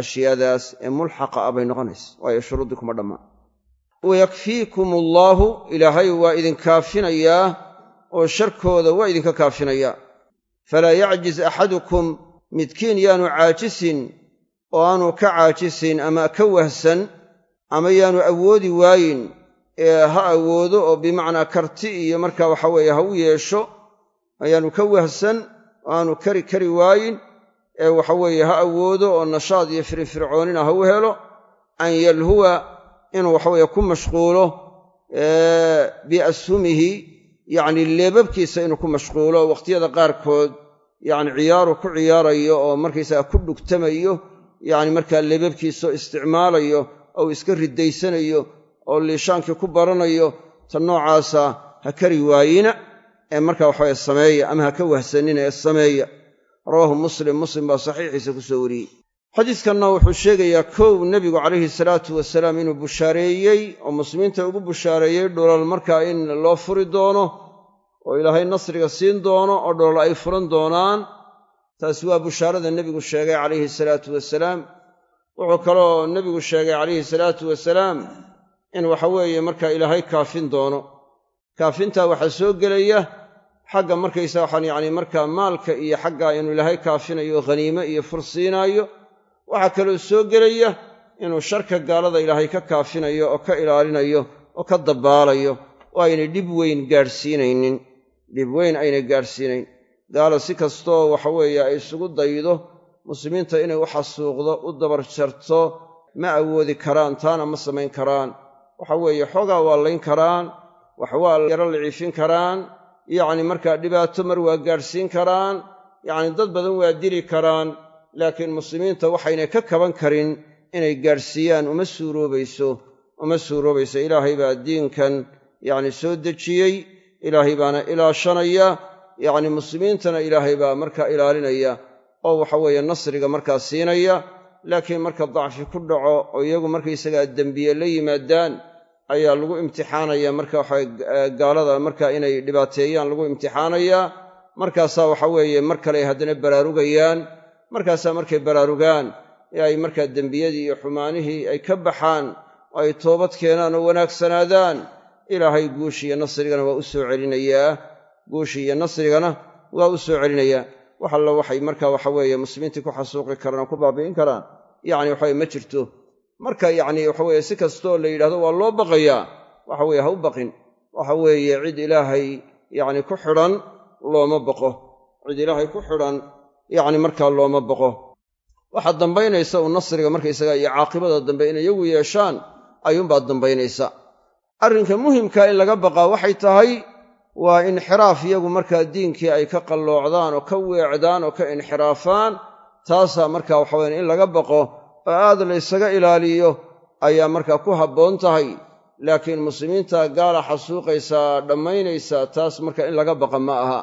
ashyaadaas ee mulxaqa ah bay noqonaysa waayo shuruuddii kuma dhammaan. Wayakfiikum allaahu ilaahay waa idin kaafinayaa oo sharkooda waa idinka kaafinayaa. Falaa yacjiz axadukum midkiin yaanu caajisin oo aanu ka caajisin ama ka wahsan ama yaanu awoodi waayin ee ha awoodo oo bimacnaa karti iyo markaa waxa weeye ha u yeesho ayaanu ka wahsan oo aanu kari kari waayin ee waxa weeye ha awoodo oo nashaad iyo firfircoonina ha u helo an yalhuwa inuu waxaweeye ku mashquulo biashumihi yacni leebabkiisa inuu ku mashquulo wakhtiyada qaarkood yacni ciyaaru ku ciyaarayo oo markaysaga ku dhugtamayo yacni markaa leebabkiisao isticmaalayo ou iska ridaysanayo oo liishaankii ku baranayo ta noocaasa ha kari waayina ee markaa waxaweye sameeya ama ha ka wahsanina ee sameeya. Rawaahu muslim muslim baa saxiixiisa ku soo wariyey. Xadiiskanna wuxuu sheegayaa kow nebigu calayhi salaatu wasalaam inuu bushaareeyey oo muslimiinta ugu bushaareeyey dholal markaa in loo furi doono oo ilaahay nasriga siin doono oo dholal ay furan doonaan. Taasi waa bushaarada nebigu sheegay calayhi salaatu wasalaam. Wuxuu kaloo nebigu sheegay calayhi salaatu wasalaam in waxa weeye markaa ilaahay kaafin doono. Kaafintaa waxaa soo gelaya xagga markaysa waxaan yacni markaa maalka iyo xagga inuu ilaahay kaafinayo khaniime iyo fursiinaayo waxaa kaloo soo gelaya inuu sharka gaalada ilaahay ka kaafinayo oo ka ilaalinayo oo ka dabbaalayo oo aynay dhib weyn gaadhsiinaynin dhib weyn aynay gaadhsiinayn gaalo si kastoo waxa weeye ay isugu daydo muslimiinta inay u xasuuqdo u dabar jarto ma awoodi karaan taana ma samayn karaan. Waxa weeye xoogaa waa layn karaan wax waa yaro liciifin karaan yacni markaa dhibaato mar waa gaadhsiin karaan yacni dad badan waa dili karaan laakiin muslimiinta waxaynay ka kaban karin inay gaadhsiiyaan uma suuroobayso uma suuroobayso. Ilaahay baa diinkan yacni soo dejiyey ilaahay baana ilaashanaya yacni muslimiintana ilaahay baa markaa ilaalinaya oo waxa weeye nasriga markaa siinaya laakiin marka dacfi ku dhaco oo iyagu markaysagaa dembiye la yimaadaan ayaa lagu imtixaanaya. Marka waxa gaalada marka inay dhibaateeyaan lagu imtixaanayaa markaasaa waxa weeye mar kale haddana baraarugayaan markaasaa markay baraarugaan ee ay markaa dembiyadii iyo xumaanihii ay ka baxaan oo ay toobad keenaan oo wanaagsanaadaan ilaahay guushi iyo nasrigana waa u soo celinayaa. Guushi iyo nasrigana waa u soo celinayaa. Wax alla waxay marka waxa weeye muslimiintii ku xasuuqi karaan oo ku baabi'in karaan. Yacni waxaweye ma jirto marka yacni waxaweye si kastoo la yidhahdo waa loo baqayaa waxa weye ha u baqin. Waxa weeye cid ilaahay yacni ku xidhan looma baqo. Cid ilaahay ku xidhan yacni markaa looma baqo. Waxaa dambaynaysa uu nasriga markaysaga iyo caaqibada dambe inay iyagu yeeshaan ayuunbaa dambaynaysa. Arrinka muhimkaa in laga baqaa waxay tahay waa inxiraaf iyagu markaa diinkii ay ka qalloocdaan oo ka weecdaan oo ka inxiraafaan taasaa markaa waxaweyan in laga baqo oo aad laysaga ilaaliyo ayaa markaa ku habboon tahay. Laakiin muslimiinta gaala xasuuqaysaa dhammaynaysaa taas marka in laga baqa ma aha.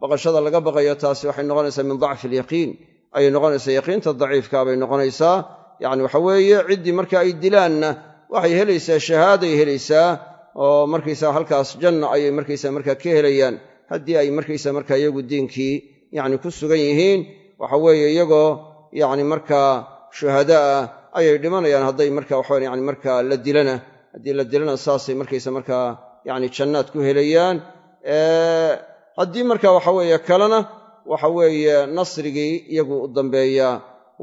Baqashada laga baqayo taasi waxay noqonaysaa min dacfi alyaqiin. Ayay noqonaysaa yaqiinta daciifkaa bay noqonaysaa. Yacni waxa weeye ciddii marka ay dilaanna waxay helaysaa shahaaday helaysaa oo markaysaa halkaas janna ayay markaysaa markaa ka helayaan. Haddii ay markaysaa markaa iyagu diinkii yacni ku sugan yihiin waxa weeye iyagoo yacni markaa shuhada ah ayay dhimanayaan hadday marka waxawan yani markaa la dilana haddii la dilana saasay markaysa markaa yacni jannaad ku helayaan. Haddii marka waxa weeye kalena waxa weeye nasrigii iyagu u dambeeyaa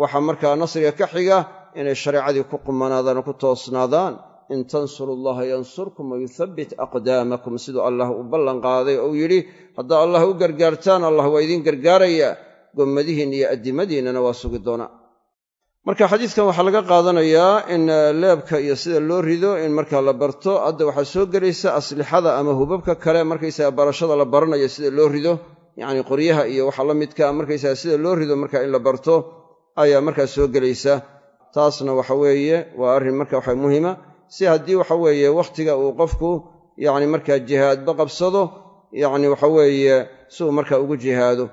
waxa markaa nasriga ka xiga inay shareecadii ku qumanaadaan oo ku toosnaadaan. In tansuru allaha yansurkum wayuthabbit aqdaamakum. Siduu allah u ballan qaaday ou yidhi haddaa allah u gargaartaan allah waa idiin gargaarayaa gommadihiinna iyo addimadiinnana waa sugi doonaa marka xadiidkan waxaa laga qaadanayaa in leebka iyo sida loo rido in markaa la barto hadda waxaa soo gelaysa aslixada ama hubabka kale. Markaysaga barashada la baranayo sida loo rido yacni qoryaha iyo waxa la midkaa markaysaga sida loo rido marka in la barto ayaa markaa soo gelaysa. Taasna waxa weeye waa arrin marka waxa muhima. Si haddii waxa weeye wakhtiga uu qofku yacni markaa jihaadba qabsado yacni waxa weeye si uu markaa ugu jihaado.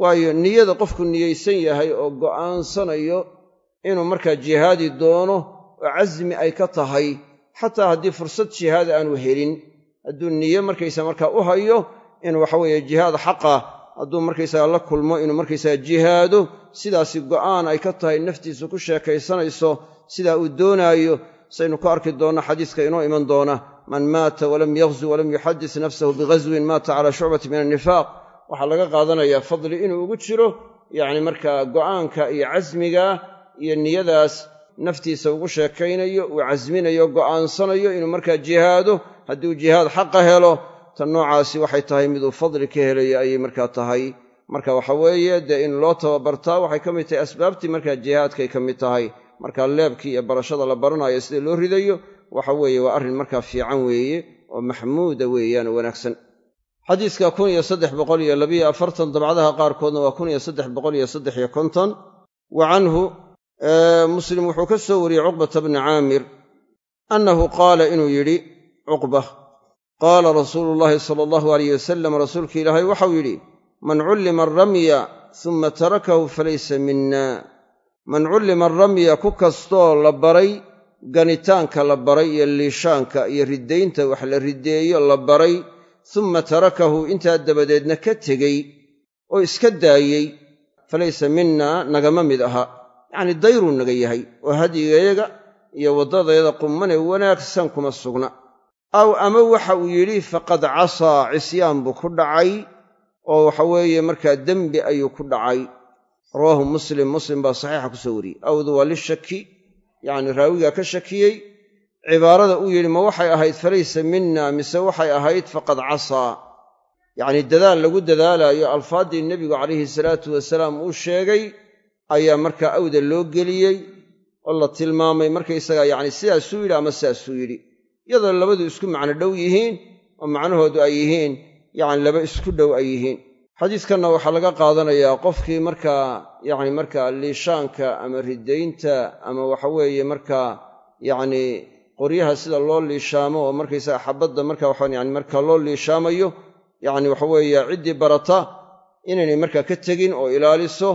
Waayo niyada qofku niyaysan yahay oo go'aansanayo inuu markaa jihaadi doono oo casmi ay ka tahay xataa haddii fursad jihaad aanu helin. Hadduu niyo markaysa markaa u hayo in waxaweeye jihaad xaqa hadduu markaysaga la kulmo inuu markaysaga jihaado sidaasi go'aan ay ka tahay naftiisu ku sheekaysanayso sidaa uu doonaayo saynu ku arki doonno xadiiska inoo iman doona man maata walam yaghzu walam yuxadis nafsahu bighaswin maata calaa shucbati min annifaaq waxaa laga qaadanayaa fadli inuu ugu jiro yacni markaa go'aanka iyo casmiga iyo niyadaas naftiisa ugu sheekaynayo uu casminayo go'aansanayo inuu markaa jihaado haddii uu jihaad xaqa helo tan noocaasi waxay tahay miduu fadli ka helaya ayay markaa tahay. Marka waxa weeye dee in loo tababartaa waxay ka mid tahay asbaabtii markaa jihaadkay ka mid tahay. Markaa leebkii iyo barashada la baranayo sida loo ridayo waxa weeye waa arrin markaa fiican weeye oo maxmuuda weeyaan oo wanaagsan. Xadiiska kun iyo saddex boqol iyo labiyo afartan dabcadaha qaarkoodna waa kun iyo saddex boqol iyo saddex iyo konton. Wa canhu muslim wuxuu ka soo wariyey cuqbata bni caamir annahu qaala inuu yidhi cuqba qaala rasuulu llaahi sala allahu alayh wasalam rasuulka ilaahay waxau yidhi man cullima aramya suma tarakahu falaysa mina man cullima aramya ku kastoo la baray ganitaanka la baray iyo liishaanka iyo riddaynta wax la riddeeyo la baray summa tarakahu intaa dabadeedna ka tegey oo iska daayey falaysa minna nagama mid aha yacnii dayruu naga yahay oo hadyigayaga iyo waddadayada qummanee wanaagsan kuma sugna. Aw ama waxa uu yidhi faqad casaa cisyaan buu ku dhacay oo waxa weeye markaa dembi ayuu ku dhacay. Rawaahu muslim muslim baa saxiixa ku soo wariyey. Awdu waa lishaki yacni raawigaa ka shakiyey. Cibaarada uu yidhi ma waxay ahayd falaysa minna mise waxay ahayd faqad casaa yacnii dadaal lagu dadaalaayo alfaaddii nebigu calayhi salaatu wasalaam uu sheegay ayaa markaa awda loo geliyey oo la tilmaamay markaysaga yacni sidaasuu yidhi ama sidaasuu yidhi. Iyadoo labadu isku macno dhow yihiin oo macnahoodu ay yihiin yacni laba isku dhow ay yihiin. Xadiiskanna waxaa laga qaadanayaa qofkii markaa yacni markaa liishaanka ama riddaynta ama waxaweeye markaa yacni qoryaha sida loo liishaamo oo markaysaga xabadda marka waxaan yani markaa loo liishaamayo yacni waxaweeye ciddii barata inaynay markaa ka tegin oo ilaaliso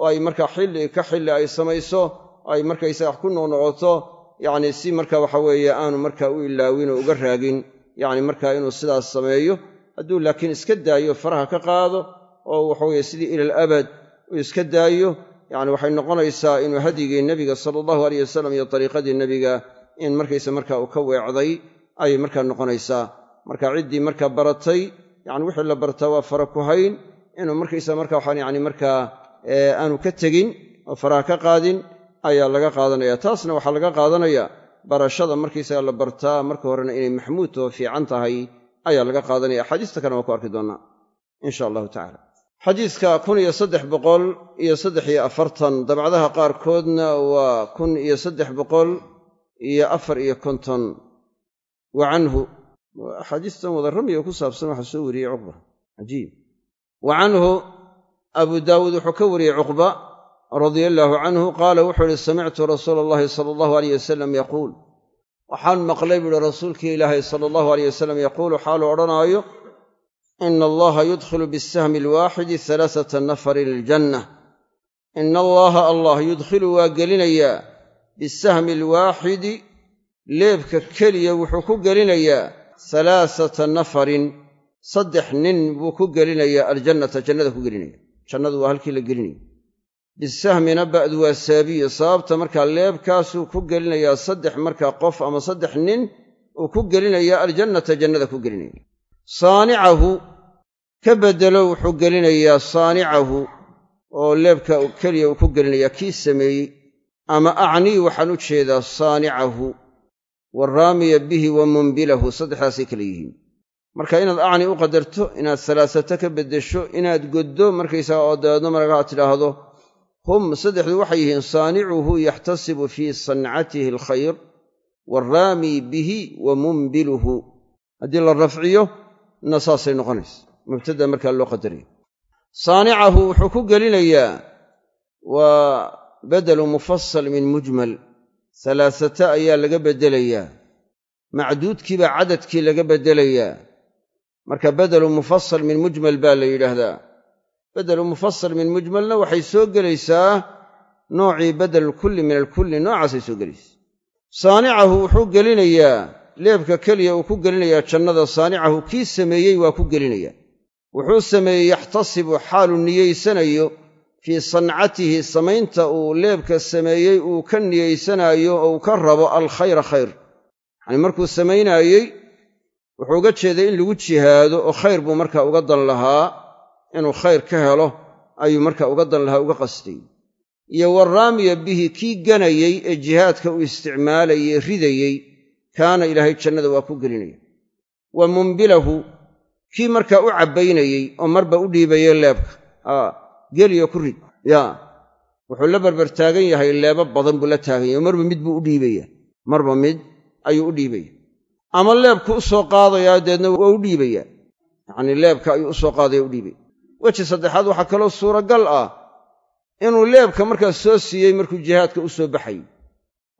oo ay markaa xilli ka xilli ay samayso ay markaysaga ku noqnoqoto yacni si marka waxaweeye aanu markaa u ilaawin oo uga raagin yacni markaa inuu sidaas sameeyo hadduu laakiin iska daayo faraha ka qaado oo waxaweeye sidii ilal abad uu iska daayo yacni waxay noqonaysaa inuu hadyigii nebiga sala allahu aleyh wasalam iyo dariiqadii nebiga in markaysa markaa uu ka weecday ayay markaa noqonaysaa. Marka ciddii markaa baratay yacni wixii la bartaa waa fara ku hayn inuu markaysa marka waxaan yacni markaa aanu ka tegin oo faraha ka qaadin ayaa laga qaadanaya. Taasna waxaa laga qaadanaya barashada markaysaga la bartaa marka horena inay maxmuud oo fiican tahay ayaa laga qaadanaya. Axaadiista kalena waa ku arki doonnaa insha allahu tacala xadiiska kun iyo saddex boqol iyo saddex iyo afartan dabcadaha qaarkoodna waa kun iyo saddex boqol iyo afar iyo konton. Wa canhu axaadiistan wada ramyiga ku saabsan waxaa soo wariyey cuqba. Cajiib. Wa canhu abu daawuud wuxuu ka wariyey cuqba radia allaahu canhu qaala wuxuu ihi samictu rasuula allahi sala allahu aleyh wasalam yaquul. Waxaan maqlay buuhi rasuulkii ilaahay sala allahu aleyh wasalam yaquulu xaaluu odhanaayo ina allaha yudkhilu bisahmi alwaaxidi halaasata nafarin iljanna ina allaha allah yudkhilu waa gelinayaa bisahmi alwaaxidi leebka keliya wuxuu ku gelinayaa halaasata nafarin saddex nin buu ku gelinayaa aljannata jannada ku gelinaya jannadu waa halkii la gelinaya bisahmina ba'du waa saabiyo sababta markaa leebkaasuu ku gelinayaa saddex markaa qof ama saddex nin uu ku gelinayaa aljannata jannada ku gelinaya saanicahu ka beddelo wuxuu gelinayaa saanicahu oo leebka keliya uu ku gelinayaa kii sameeyey. Ama acnii waxaan u jeedaa saanicahu waraamiya bihi wa mumbilahu saddexdaasay kala yihiin marka inaad acni u qadarto inaad salaasata ka beddesho inaad goddo markaysaga oo dabeedno tidhaahdo hum saddexdu waxay yihiin saanicuhu yaxtasibu fii sancatihi alkhayr waraami bihi wa mumbiluhu haddii la rafciyo na saasay noqonaysa. Mubtada markaa loo qadariyo. Saanicahu wuxuu ku gelinayaa waa badelu mufasal min mujmal. Salaasata ayaa laga beddelayaa. Macduudkiibaa cadadkii laga beddelayaa marka badelu mufasal min mujmal baa la yidhaahdaa. Badelu mufasal min mujmalna waxay soo gelaysaa noocii badel kulli min alkulli noocaasay soo gelaysa. Saanicahu wuxuu gelinayaa leebka keliya uu ku gelinayaa jannada. Saanicahu kii sameeyey waa ku gelinayaa. Wuxuu sameeyey yaxtasibu xaalu niyeysanayo fii sancatihi samaynta uu leebka sameeyey uu ka niyeysanaayo oo ka rabo alkhayra khayr. Yacanii markuu samaynaayey wuxuu uga jeeday in lagu jihaado oo khayr buu markaa uga dan lahaa. Inuu khayr ka helo ayuu markaa uga dan lahaa uga qastay. Iyo waraamiya bihi kii ganayey ee jihaadka u isticmaalayey ridayey kaana ilaahay jannada waa ku gelinaya wa mumbilahu kii markaa u cabbaynayey oo marba u dhiibayey leebka. Geliyo ku rid. Yaa wuxuu la barbar taagan yahay leebo badan buu la taagan yahay marba mid buu u dhiibaya marba mid ayuu u dhiibaya ama leebku u soo qaadayaa deedna waa u dhiibaya. Yacnii leebka ayuu u soo qaadaya u dhiibaya weji saddexaad waxaa kaloo suuragal ah. Inuu leebka markaas soo siiyey markuu jihaadka u soo baxayey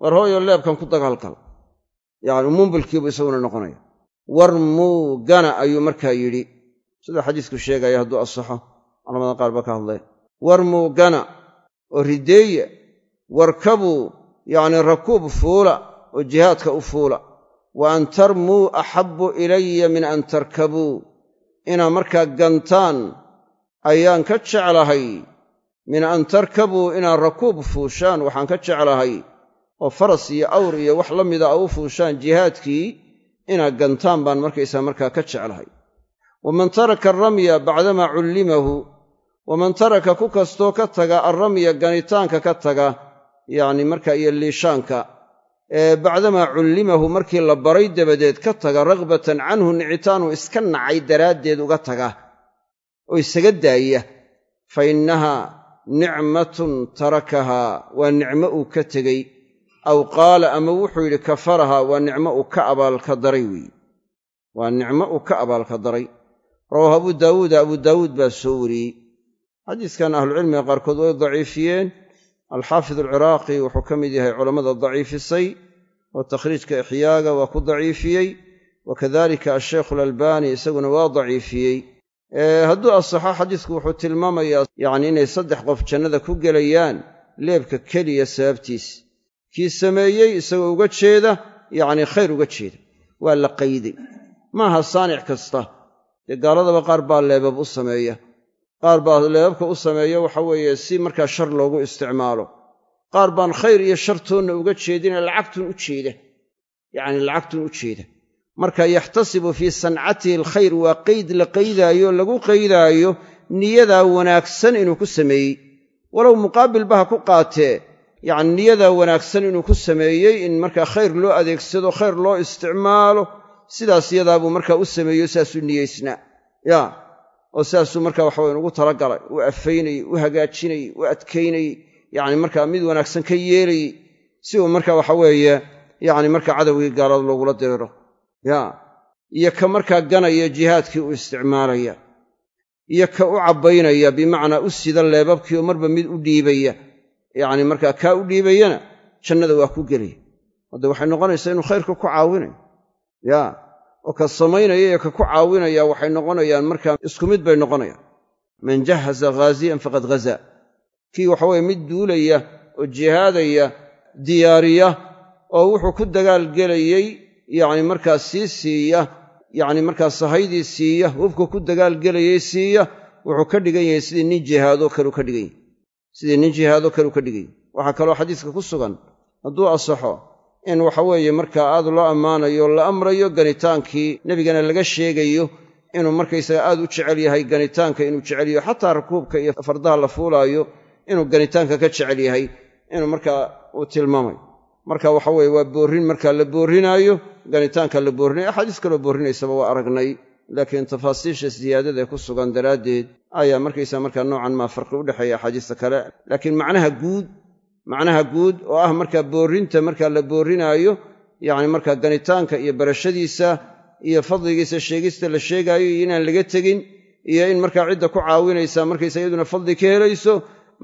war hooyo leebkan ku dagaalgal yacni mumbilkiibuu isaguna noqonaya. War muugana ayuu markaa yidhi. Sida xadiisku sheegaya hadduu asaxo. Culamada qaar baa ka hadlaya. War muugana oo rideeya. Warkabuu yacni rakuub fuula oo jihaadka u fuula wa an tarmuu axabbu ilaya min an tarkabuu inaad markaa gantaan ayaan ka jeclahay min an tarkabuu inaad rakuub fuushaan waxaan ka jeclahay oo faras iyo awr iyo wax la mida a u fuushaan jihaadkii inaad gantaan baan markaysaa markaa ka jeclahay waman taraka alramya bacdamaa cullimahu waman taraka ku kastoo ka taga alramya ganitaanka ka taga yacni markaa iyo liishaanka bacdamaa cullimahu markii la baray dabadeed ka taga ragbatan canhu nicitaanuu iska nacay daraaddeed uga taga oo isaga daaya. Fa innahaa nicmatun tarakahaa waa nicmo uu ka tegey. Aw qaala ama wuxuu yidhi kafarahaa waa nicmo uu ka abaalka daray weeye waa nicmo uu ka abaalka daray. Rawaahu abu daawuuda abu daawuud baa soo wariyey. Xadiiskan ahlucilmiga qaarkood way daciifiyeen alxaafid alciraaqi wuxuu ka mid yahay culammada daciifisay oo takhriijka ixyaaga waa ku daciifiyey wa kadalika asheikhu alalbani isaguna waa daciifiyey. Hadduu asaxo xadiisku wuxuu tilmaamayaa yacni inay saddex qof jannada ku gelayaan leebka keliya sababtiis. Kii sameeyey isagoo uga jeeda yacni khayr uga jeeda. Waa la qayday. Maaha saanic kasta. Dee gaaladaba qaar baa leebab u sameeya qaar baa leebabka u sameeya waxa weeye si markaa shar loogu isticmaalo. Qaar baan khayr iyo shartoonna uga jeedine lacagtun u jeeda. Yacni lacagtun u jeeda. Marka yaxtasibu fii sancatihi alkhayr waa qayd la qaydaayo lagu qaydaayo niyadaa wanaagsan inuu ku sameeyey. Walow muqaabilba ha ku qaatee yacni niyadaa wanaagsan inuu ku sameeyey in markaa khayr loo adeegsado khayr loo isticmaalo sidaas yadaabuu markaa u sameeyo saasuu niyeysnaa. Ya oo sidaasuu markaa waxawayan ugu talagalay u afaynayey u hagaajinayey u adkaynayey yacni markaa mid wanaagsan ka yeelayey si uu markaa waxa weeye yacni markaa cadowgii gaalada loogula diriro ya. Iyo ka markaa ganaya jihaadkii u isticmaalaya. Iyo ka u cabbaynaya bimacnaa u sida leebabkii oo marba mid u dhiibaya. Yacni markaa kaa u dhiibayana jannada waa ku gelaya hadda waxay noqonaysaa inuu khayrka ku caawinayo ya oo ka samaynaya iyo ka ku caawinaya waxay noqonayaan markaa isku mid bay noqonayaan. Man jahaza ghaasiyan faqad ghazaa kii waxaweye mid duulaya oo jihaadaya diyaariya oo wuxuu ku dagaalgelayey yacni markaa sii siiya yacni markaa sahaydii siiya hubka ku dagaalgelayey siiya wuxuu ka dhigan yahay sidii nin jihaadoo kaleu ka dhigan yahy sidii nin jihaadoo kaleu ka dhigan yahy waxaa kaloo xadiiska ku sugan hadduu asaxo in waxaweeye markaa aad loo ammaanayo la amrayo ganitaankii nebigana laga sheegayo inuu markaysaga aad u jecel yahay ganitaanka inuu jecel xataa rakuubka iyo fardaha la fuulaayo inuu ganitaanka ka jecel yahay inuu markaa uu tilmaamayo. Marka waxa weeye waa boorrin markaa la boorrinaayo ganitaanka la boorrinayo axaadiis kaloo boorrinaysaba waa aragnay laakiin tafaasiisha siyaadada ee ku sugan daraaddeed ayaa markaysa markaa noocan maa farqi u dhexeeya axaadiista kale. Laakiin macnaha guud macnaha guud oo ah markaa boorrinta markaa la boorrinaayo yacni markaa ganitaanka iyo barashadiisa iyo fadligiisa sheegista la sheegaayo iyo inaan laga tegin iyo in markaa cidda ku caawinaysa markaysa iyaduna fadli ka helayso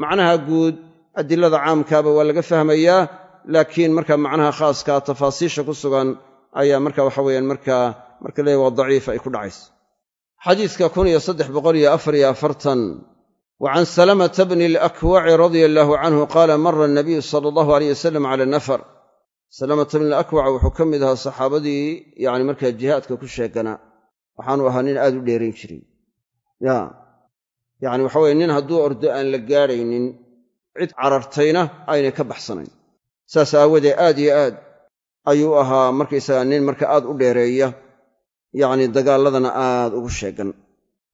macnaha guud adilada caamkaaba waa laga fahmayaa laakiin marka macnaha khaaskaa tafaasiisha ku sugan ayaa marka waxa weyaan markaa marka leeya waa daciif ay ku dhacaysa xadiiska kun iyo saddex boqol iyo afar iyo afartan wa can salamata bni alakwaci radia allaahu canhu qaala mara anabiyu sala allahu aleyh wasalam cala nafar salamata bn akwac wuxuu ka mid ahaa saxaabadii yani markaa jihaadka ku sheeganaa waxaanu ahaa nin aad u dheerayn jiray ya yani waxa weye nin hadduu ordo aan la gaadhaynin cid carartayna aynay ka baxsanayn saas aawadee aad iyo aad ayuu ahaa markaysaga nin marka aad u dheereeya yacni dagaalladana aad ugu sheegan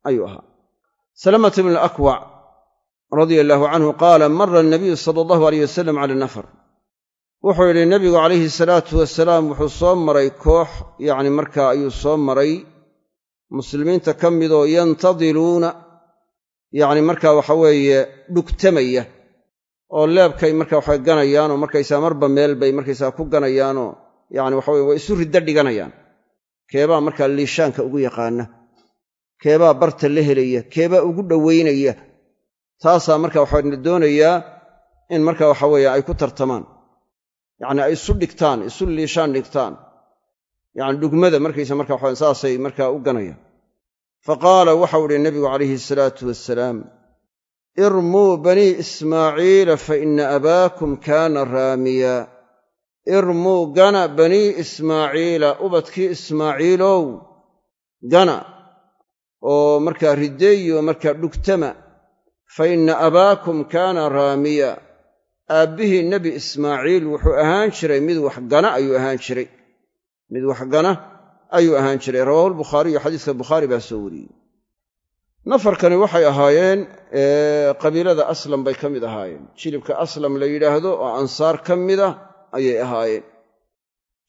ayuu ahaa radia allaahu canhu qaala mara anabiyu sala allahu aleyh wasalam cala nafar. Wuxuu yidhi nebigu calayhi salaatu wasalaam wuxuu soo maray koox yacni markaa ayuu soo maray muslimiinta ka midoo yantadiluuna yacni markaa waxa dhugtamaya oo leebkay marka waxa ganayaanoo markaysaa marba meel bay markaysaa ku ganayaanoo yacni waxa weye waa isu riddo dhiganayaan. Keebaa markaa liishaanka ugu yaqaana keebaa barta la helaya keebaa ugu dhowaynaya taasaa marka waxaa la doonayaa in marka waxa weeye ay ku tartamaan. Yacni ay isu dhigtaan isu liishaan dhigtaan. Yacni dhugmada markaysa marka waxa saasay markaa u ganayaan fa qaala waxau idhi nebigu calayhi salaatu wasalaam irmuu banii ismaaciila fa ina abaakum kaana raamiya. Irmuu gana banii ismaaciila ubadkii ismaaciilow. Gana. Oo markaa riddeeyo markaa dhugtama fa inna abaakum kaana raamiya. Aabbihii nebi ismaaciil wuxuu ahaan jiray mid waxgana ayuu ahaan jiray. Mid waxgana ayuu ahaan jiray. Rawaahu lbukhaariyu xadiiska bukhaari baa soo wariyey. Nafarkani waxay ahaayeen qabiilada aslam bay ka mid ahaayeen. Jilibka aslam la yidhaahdo oo ansaar ka mida ayay ahaayeen.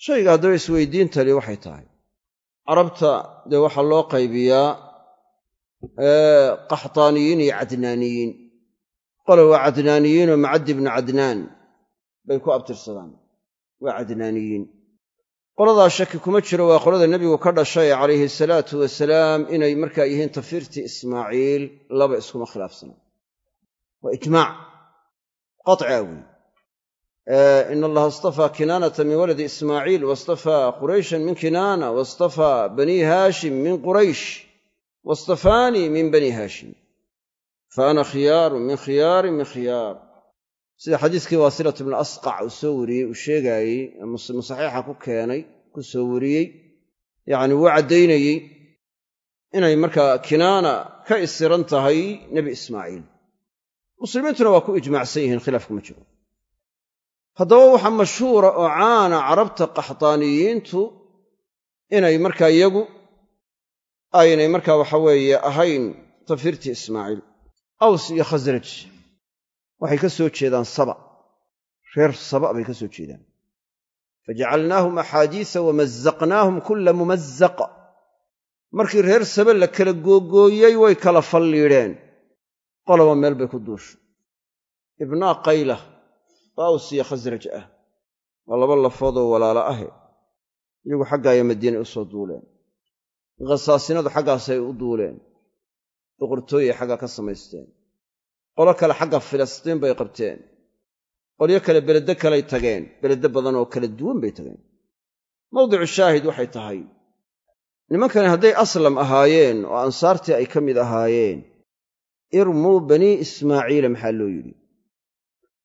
Shayga haddaba isweydiintali waxay tahay. Carabta dee waxaa loo qaybiyaa qaxtaaniyiin iyo cadnaaniyiin. Qole waa cadnaaniyiinoo macaddi bnu cadnaan bay ku abtirsadaan. Waa cadnaaniyiin. Qoladaa shaki kuma jiro waa qolada nebigu ka dhashay calayhi salaatu wasalaam inay markaa yihiin tafiirtii ismaaciil laba iskuma khilaafsana. Waa ijmaac qaطcia wey ina allaha istafaa kinaanata min waladi ismaaciil wastafaa qurayshan min kinaana wastafaa banii haashim min quraysh wastafaanii min bani haashim fa ana khiyaarun min khiyaarin min khiyaar sida xadiiskii waasilat ibnu asqac uu soo wariyey uu sheegaayey muslim saxiixa ku keenay ku soo wariyey yacni wuu caddaynayey inay markaa kinaana ka isiran tahay nebi ismaaciil muslimiintuna waa ku ijmaacsan yihiin khilaaf kuma jiro haddaba waxaa mashhuura oo caana carabta qaxtaaniyiintu inay markaa iyagu aynay markaa waxa weeye ahayn tafiirtii ismaaciil aws iyo khasraj waxay ka soo jeedaan saba. Reer saba bay ka soo jeedaan. Fajacalnaahum axaadiisa wamazaqnaahum kulla mumazaq markii reer saba la kala googooyey way kala falliidheen. Qoloba meel bay ku duushay ibnaa qayla oo aws iyo khasraj ah waa laba lafoodoo walaalo ahe. Iyagu xaggaaya madiinay u soo duuleen khasaasinadu xaggaasay u duuleen. Boqortooyay xaggaa ka samaysteen. Qolo kale xagga filistiin bay qabteen. Qolyo kale beleddo kaley tageen. Beleddo badan oo kala duwan bay tageen. Mawdicu shaahid waxay tahay nimankani hadday aslam ahaayeen oo ansaartii ay ka mid ahaayeen irmuu banii ismaaciila maxaa loo yidhi?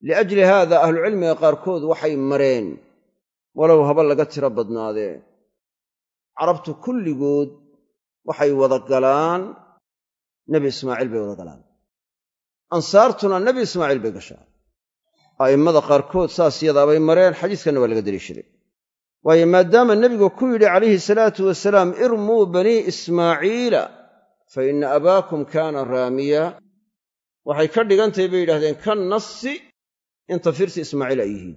Liajli haada ahlucilmiga qaarkood waxay mareen walow haba laga tiro badnaadee carabtu kulligood waxay wada galaan. Nebi ismaaciil bay wada galaan. Ansaartuna nebi ismaaciil bay gashaa a'immada qaarkood saas yadaabay mareen xadiiskanna waa laga deliishaday waayo maadaama nebigu ku yidhi calayhi salaatu wasalaam irmuu banii ismaaciila fa inna abaakum kaana raamiya. Waxay ka dhigantahay bay yidhahdeen ka nasi in tafiirtii ismaaciil ay yihiin.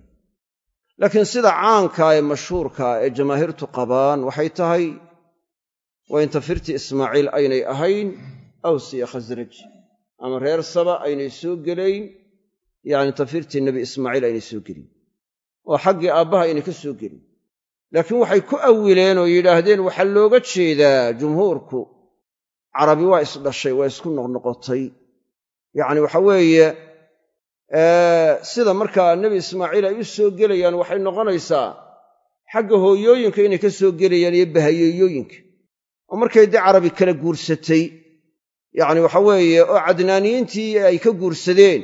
Laakiin sida caankaa ee mashhuurkaa ee jamaahiirtu qabaan waxay tahay waa in ismaaciil aynay ahayn aws iyo khasraj ama reer saba aynay soo gelayn yacni tafiirtii nebi ismaaciil aynay soo gelin. Oo xaggii aabbaha aynay ka soo gelin. Laakiin waxay ku awileen oo yidhaahdeen waxaa looga jeedaa jumhuurku? Carabi waa isdhashay waa isku noqnoqotay. Yacni waxa weeye sida markaa nebi ismaaciil ay u soo gelayaan waxay noqonaysaa xagga hooyooyinka inay ka soo gelayaan iyo bahayeeyooyinka oo markay dee carabi kala guursatay yacni waxa weeye oo cadnaaniyiintii ay ka guursadeen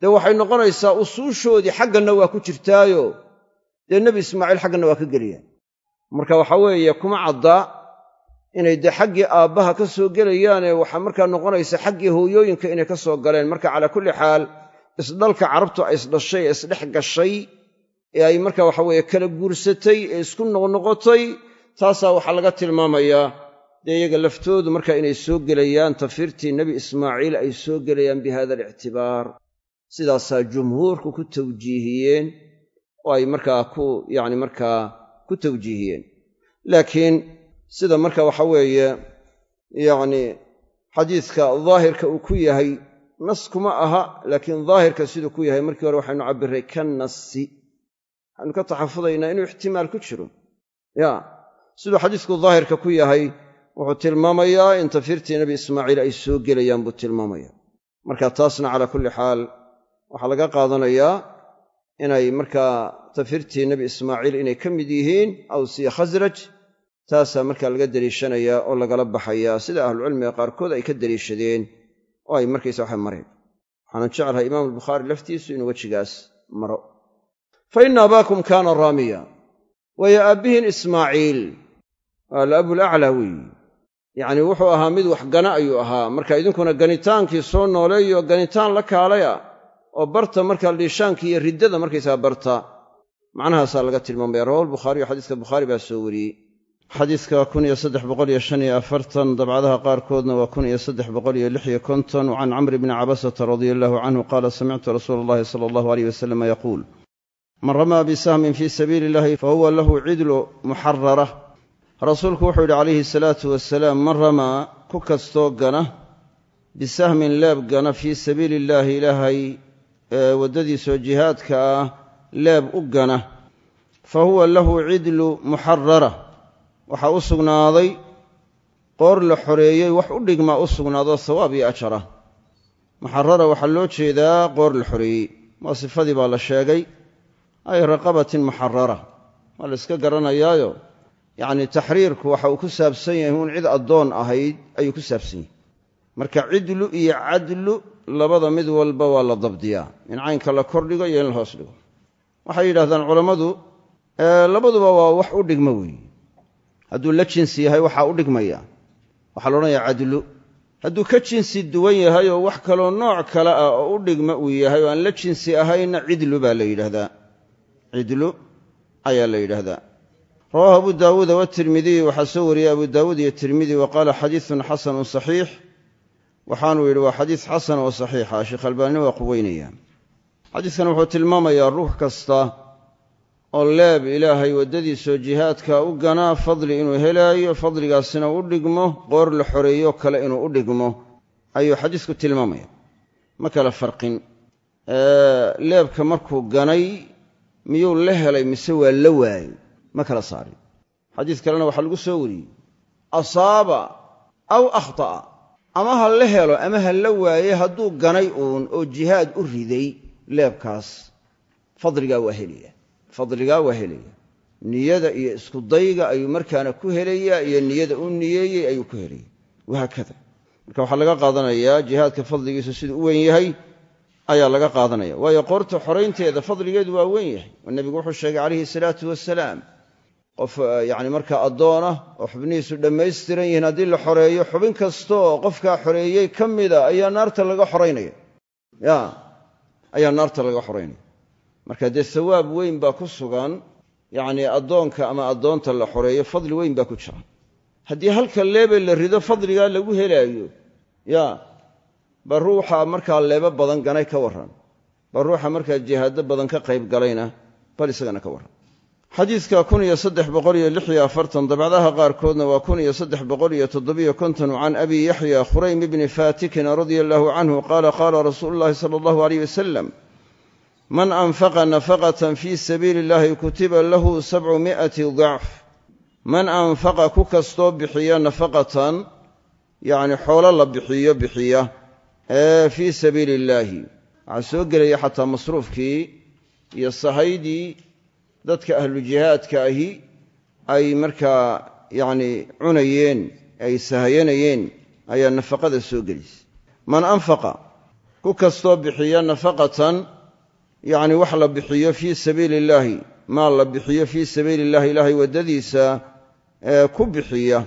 dee waxay noqonaysaa usuushoodii xagganna waa ku jirtaayo dee nebi ismaaciil xaggana waa ka gelayaan marka waxa weeye kuma caddaa inay dee xaggii aabbaha ka soo gelayaane waxaa markaa noqonaysa xaggii hooyooyinka inay ka soo galeen. Marka calaa kulli xaal isdhalka carabtu ay isdhashay ee isdhex gashay ee ay marka waxa weeye kala guursatay ee isku noqnoqotay taasaa waxaa laga tilmaamayaa dee iyaga laftoodu marka inay soo gelayaan tafiirtii nebi ismaaciil ay soo gelayaan bi hada alictibaar. Sidaasaa jumhuurku ku tawjiihiyeen oo ay markaa ku yacni markaa ku tawjiihiyeen. Laakiin sida marka waxa weeye yacni xadiiska daahirka uu ku yahay nas kuma aha laakiin daahirka siduu ku yahay markii hore waxaynu cabbiray ka nasi. Waxaynu ka taxafudaynaa inuu ixtimaal ku jiro. Ya siduu xadiisku daahirka ku yahay wuxuu tilmaamayaa in tafiirtii nebi ismaaciil ay soo gelayaan buu tilmaamaya marka taasna calaa kulli xaal waxaa laga qaadanayaa inay markaa tafiirtii nebi ismaaciil inay ka mid yihiin awsiya khasraj taasaa markaa laga deliishanayaa oo lagala baxayaa sida ahlucilmiga qaarkood ay ka deliishadeen oo ay markaysa waxa mareen. Waxaanan jeclahay imaamu albukhaari laftiisu inuu wejigaas maro. Fa inna abaakum kaana raamiya waayo aabbihiin ismaaciil waa alaabulaclaa weeyi. Yacni wuxuu ahaa mid wax gana ayuu ahaa. Marka idinkuna ganitaankii soo nooleeyo ganitaan la kaalaya oo barta markaa liishaankii iyo riddada markaysaga barta macnahaasaa laga tilmaamaya. Rawahu albukhaariyo xadiiska bukhaari baa soo wariyey. Xadiiska kun iyo saddex boqol iyo shan iyo afartan dabcadaha qaarkoodna waa kun iyo saddex boqol iyo lix iyo konton. Can camri bni cabasata radia allahu canhu qaala samictu rasuula allahi sala allahu aleyh wasalama yaquul man ramaa bisahmin fii sabiili illahi fahuwa lahu cidlu muxarara rasuulku wuxuu yidhi calayhi salaatu wasalaam man ramaa ku kastoo gana bisahmin leeb gana fii sabiili illaahi ilaahay waddadiisoo jihaadka ah leeb u gana. Fa huwa lahu cidlu muxarara. Waxaa u sugnaaday qoor la xoreeyey wax u dhigmaa u sugnaado sawaab iyo ajara. Muxarara waxaa loo jeedaa qoor la xoreeyey. Waa sifadii baa la sheegay. Ay raqabatin muxarara. Waa la iska garanayaayo yacni taxriirku waxa uu ku saabsan yahay uun cid addoon ahayd ayuu ku saabsan yahay. Marka cidlu iyo cadlu labada mid walba waa la dabdiyaa. In caynka la kordhigo iyo in la hoos dhigo. Waxay yidhahdaan culammadu labaduba waa wax u dhigma weeye hadduu la jinsi yahay waxaa u dhigmaya. Waxaa la cadlu. Hadduu ka jinsi duwan yahay oo wax kaloo nooc kale ah oo u dhigma uu yahay oo aan la jinsi ahaynna cidlu baa la yidhaahdaa. Cidlu ayaa la yidhaahdaa rawahu abu daawuuda watirmidiy waxaa soo wariyey abu daawuud iyo tirmidi wa qaala xadiisun xasanun saxiix waxaanuu yidhi waa xadiis xasan oo saxiixa sheekh albaanina waa quweynaya. Xadiiskan wuxuu tilmaamayaa ruux kasta oo leeb ilaahay waddadiisoo jihaadka u ganaa fadli inuu helaayo fadligaasina u dhigmo qoor la xoreeyo kale inuu u dhigmo ayuu xadiisku tilmaamaya ma kala farqin. Leebka markuu ganay miyuu la helay mise waa la waayey ma kala saarin. Xadiis kalena waxaa lagu soo wariyey. Asaaba aw akhta'a. Ama ha la helo ama ha la waaye hadduu ganay uun oo jihaad u riday leebkaas fadligaa waa helaya fadligaa waa helaya niyada iyo iskudayga ayuu markaana ku helayaa iyo niyada u niyeeyey ayuu ku helaya wahaakada marka waxaa laga qaadanayaa jihaadka fadligiisu siduu u weyn yahay ayaa laga qaadanaya. Waayo qoorta xoraynteeda fadligeedu waa weyn yahay. Oo nebigu wuxuu sheegay calayhi salaatu wasalaam qof yacni markaa addoonah oo xubnihiisu dhammaystiran yihiin haddii la xoreeyo xubin kastaoo qofkaa xoreeyey ka mida ayaa naarta laga xoraynaya ya ayaa naarta laga xoraynaya marka dee sawaab weyn baa ku sugan yacnii addoonka ama addoonta la xoreeyo fadli weyn baa ku jira. Haddii halka leebe la rido fadligaa lagu helaayo ya ba ruuxa markaa leebo badan ganay ka warran. Ba ruuxa markaa jihaado badan ka qayb galayna bal isagana ka warran xadiidka kun iyo saddex boqol iyo lix iyo afartan dabcdaha qaarkoodna waa kun iyo saddex boqol iyo toddobiyo konton can abi yaxya khuraym bni faatikin radia allahu canhu qaala qaala rasuulu llahi sala allahu aleyh wasalam man anfaqa nafaqatan fii sabiili illahi kutiba lahu sabcu mi'ati dacf man anfaqa ku kastoo bixiya nafaqatan yacni xoolo la bixiyo bixiya ee fii sabiili illaahi waxaa soo gelaya xataa masruufkii iyo sahaydii dadka ahlu jihaadka ahi ay markaa yacni cunayeen ay sahayanayeen ayaa nafaqada soo gelisay man anfaqa ku kastoo bixiya nafaqatan yacni wax la bixiyo fii sabiili illaahi maal la bixiyo fii sabiili illahi ilaahay waddadiisa ee ku bixiya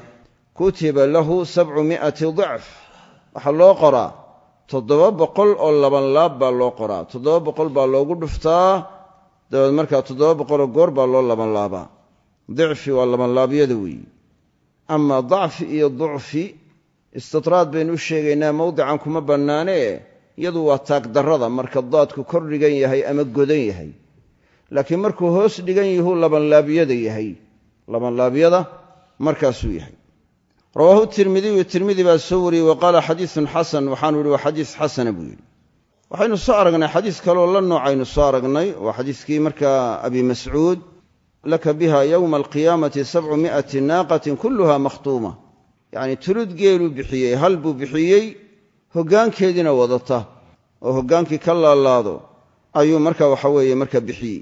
kutiba lahu sabcu mi'ati dicf. Waxaa loo qoraa toddoba boqol oo labanlaab baa loo qoraa toddoba boqol baa loogu dhuftaa dabeed markaa toddoba boqoloo goor baa loo labanlaabaa. Dicfi waa labanlaabyada weeyi. Ama dacfi iyo ducfi istitraad baynu u sheegaynaa mawdican kuma bannaanee iyadu waa taagdarrada marka daadku kor dhigan yahay ama godan yahay. Laakiin markuu hoos dhigan yahuu labanlaabyada yahay. Labanlaabyada markaasuu yahay. Rawaahu tirmidiyu tirmidi baa soo wariyey wa xadiisun xasan waxaanu yihi waa xadiis xasana buu yidhi waxaynu soo aragnay xadiis kaleoo la noocaynu soo aragnay. Waa xadiiskii markaa abi mascuud laka biha yowma alqiyaamati sabcu mi'ati naaqatin kulluha makhtuuma. Yacni tulud geeluu bixiyey hal buu bixiyey hoggaankeediina wadata. Oo hoggaankii ka laalaado ayuu marka waxa weeye marka bixiyey.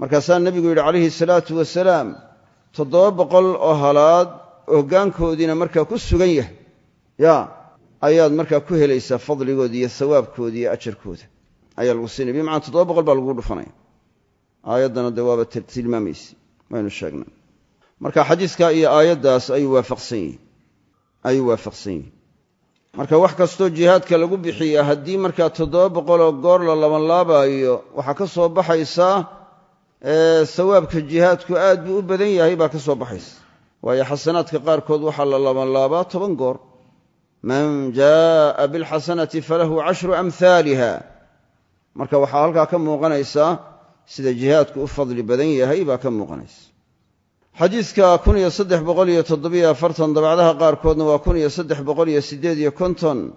Markaasaa nebigu yidhi calayhi salaatu wasalaam toddoba boqol oo halaad hoggaankoodiina markaa ku sugan yahay. Yaa ayaad markaa ku helaysaa fadligooda iyo sawaabkooda iyo ajarkooda ayaa lagu siinaya bimacana toddoba boqol baa lagu dhufanaya. Aayaddana dee waaba tilmaamaysa. Waynu sheegnay marka xadiiska iyo aayaddaas ayuu waafaqsan yihiin ayuu waafaqsan yihiin marka wax kastoo jihaadka lagu bixiya haddii markaa toddoba boqoloo goor la labanlaabaayo waxaa ka soo baxaysaa sawaabka jihaadku aad buu u badan yahay baa ka soo baxaysa. Waayo xasanaadka qaarkood waxaa la labanlaabaa toban goor man jaaa bilxasanati falahu cashru amhaaliha marka waxaa halkaa ka muuqanaysaa sida jihaadku u fadli badan yahay baa ka muuqanaysa. Xadiidka kun iyo saddex boqol iyo toddobiyo afartan dabacdaha qaarkoodna waa kun iyo saddex boqol iyo siddeed iyo konton.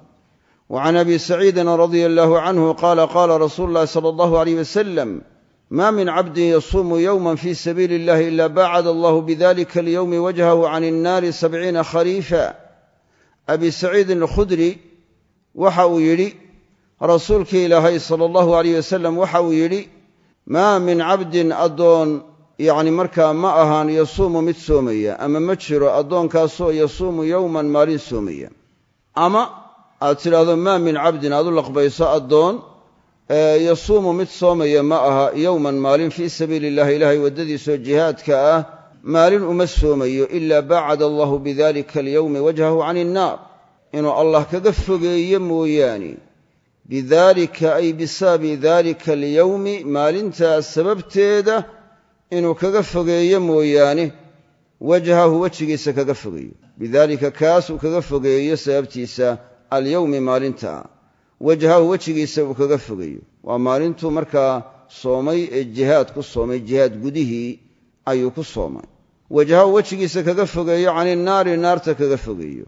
Wa can abi saciidin radia allaahu canhu qaala qaala rasuulu llahi sala allahu aleyh wasalam ma min cabdin yasuumu yowma fi sabiili illahi ila bacad allahu bidalika alyowmi wajhahu can innaari sabciina khariifa abi saciidin alkhudri waxa uu yidhi rasuulkii ilaahay sala allahu aleyh wasalam waxa uu yidhi maa min cabdin addoon yacni markaa ma ahaan yasuumu mid soomaya ama ma jiro addoonkaasoo yasuumu yowman maalin soomaya ama aad tidhaahdo maa min cabdin aad u laqbayso addoon yasuumu mid soomaya ma aha yowman maalin fii sabiili illahi ilaahay waddadiisoo jihaadka ah maalin uma soomayo ilaa baacada allahu bidalika alyowmi wajhahu can innaar inuu allah kaga fogeeye mooyaane. Bidalika ay bisababi dalika alyowmi maalintaas sababteeda inuu kaga fogeeye mooyaane. Wajhahu wejigiisa kaga fogeeyo. Bidalika kaas uu kaga fogeeyo sababtiisa alyowmi maalinta. Wajhahu wejigiisa uu kaga fogeeyo. Waa maalintuu markaa soomay ee jihaad ku soomay jihaad gudihii ayuu ku soomay wajhahu wejigiisa kaga fogeeyo cani naari naarta kaga fogeeyo.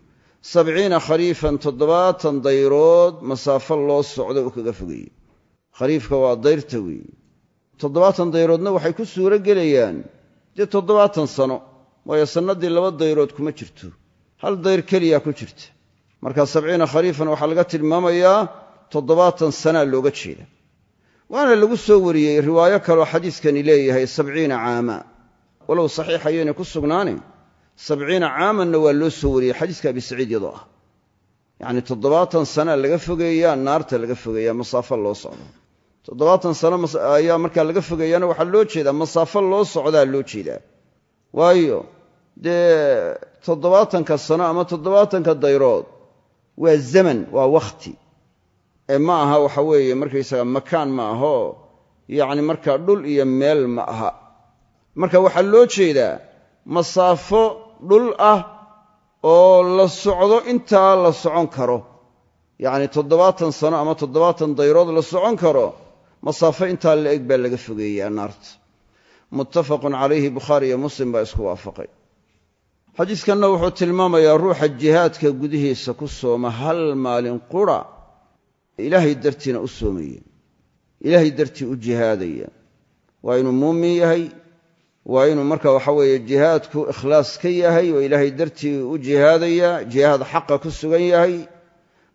Sabciina khariifan toddobaatan dayrood masaafo loo socdo uu kaga fogeeyo. Khariifka waa dayrta weeye. Toddobaatan dayroodna waxay ku suuro gelayaan. Dee toddobaatan sano waayo sannaddii laba dayrood kuma jirto. Hal dayr keliya ku jirta. Marka sabciina khariifan waxaa laga tilmaamayaa toddobaatan sanaa looga jeeda. Waana lagu soo wariyey riwaayo kaloo xadiiskani leeyahay sabciina caama walow saxiix ayaynay ku sugnaane sabciina caamanna waa loo soo wariyey xadiiska abi saciid iyadoo ah. Yacni toddobaatan sanaa laga fogeeyaa naarta laga fogeeyaa masaafo loo socdo. Toddobaatan sano ayaa markaa laga fogeeyaana waxaa loo jeedaa masaafo loo socdaa loo jeedaa. Waayo dee toddobaatanka sano ama toddobaatanka dayrood waa zaman waa wakhti. Ee ma aha waxa weeye markaysaga makaan ma aho yacni markaa dhul iyo meel ma aha marka waxaa loo jeedaa masaafo dhul ah oo la socdo intaa la socon karo. Yacni toddobaatan sano ama toddobaatan dayrood la socon karo masaafo intaa la eg baa laga fogeeyaa naarta. Muttafaqun calayhi bukhaari iyo muslim baa isku waafaqay. Xadiiskanna wuxuu tilmaamayaa ruuxa jihaadka gudihiisa ku sooma hal maalin qura. Ilaahay dartiina u soomaya ilaahay dartii u jihaadaya waa inuu muumin yahay waa inuu marka waxa weeye jihaadku ikhlaas ka yahay oo ilaahay dartii u jihaadaya jihaad xaqa ku sugan yahay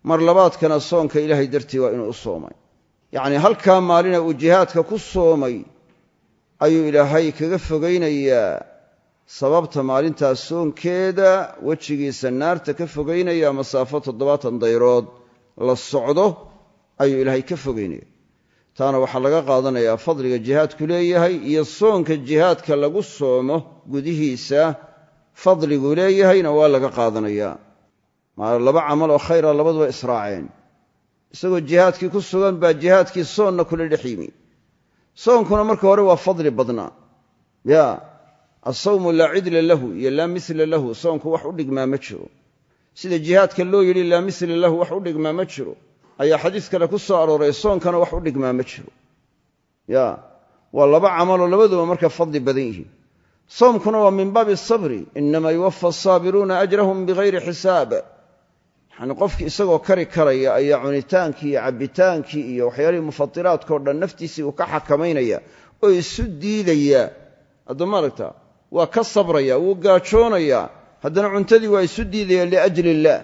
mar labaadkana soonka ilaahay dartii waa inuu u soomay. Yacnii halkaa maalina uu jihaadka ku soomay ayuu ilaahay kaga fogaynayaa sababta maalintaas soonkeeda wejigiisa naarta ka fogaynaya masaafo toddobaatan dayrood la socdo ayuu ilaahay ka fogaynaya taana waxaa laga qaadanayaa fadliga jihaadku leeyahay iyo soonka jihaadka lagu soomo gudihiisa fadligu leeyahayna waa laga qaadanayaa. Maa laba camal oo khayra labaduba israaceen. Isagoo jihaadkii ku sugan baa jihaadkii soonna kula dhex yimi. Soonkuna marka hore waa fadli badnaa ya asawmu laa cidla lahu iyo laa mila lahu soonku wax u dhigmaa ma jiro. Sida jihaadka loo yidhi laa mila lahu wax u dhigmaa ma jiro ayaa xadiis kale ku soo arooray soonkana wax u dhigmaa ma jiro. Ya waa laba camaloo labaduba marka fadli badan yihiin. Soomkuna waa min baabi sabri inamaa yuwafa asaabiruuna ajrahum bigayri xisaab. Yani qofkii isagoo kari karaya ayaa cunitaankii iyo cabbitaankii iyo waxyaalihii mufatiraadkao dhan naftiisii uu ka xakamaynaya oo isu diidaya. Haddama aragta waa ka sabraya wuu gaajoonayaa haddana cuntadii waa isu diidaya liajli illaah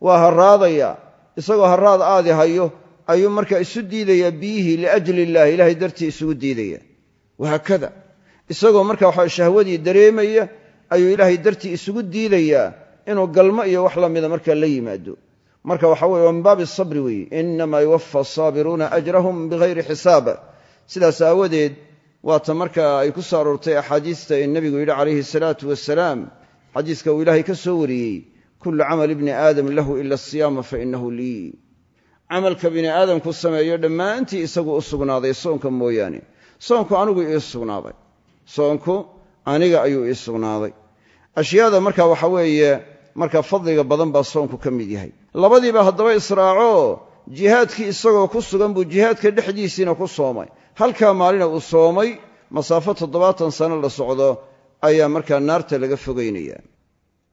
waa haraadaya isagoo haraad aadi hayo ayuu markaa isu diidayaa biyihii liajli illahi ilaahay dartii isugu diidaya wahaakada isagoo marka waxa shahwadii dareemaya ayuu ilaahay dartii isugu diidayaa inuu galmo iyo wax la markaa la yimaado. Marka waxa weye waa sabri weeye. Inamaa yuwafa asaabiruuna ajrahum bigayri xisaab. Sidaas aawadeed waata marka ay ku soo axaadiista ee nebigu yidhi calayhi salaatu wasalaam xadiiska uu ilaahay ka soo wariyey kullu camal ibni aadam lahu ila asiyaama fa inahu lii camalka bini aadamku sameeyo dhammaantii isagu u sugnaaday soonka mooyaane soonku anigu ii sugnaaday soonku aniga ayuu ii sugnaaday ashyaada marka waxa weeye marka fadliga badan baa soonku ka mid yahay labadiiba haddaba israaco jihaadkii isagoo ku sugan buu jihaadka dhexdiisiina ku soomay halkaa maalina uu soomay masaafo toddobaatan sano la socdo ayaa markaa naarta laga fogaynaya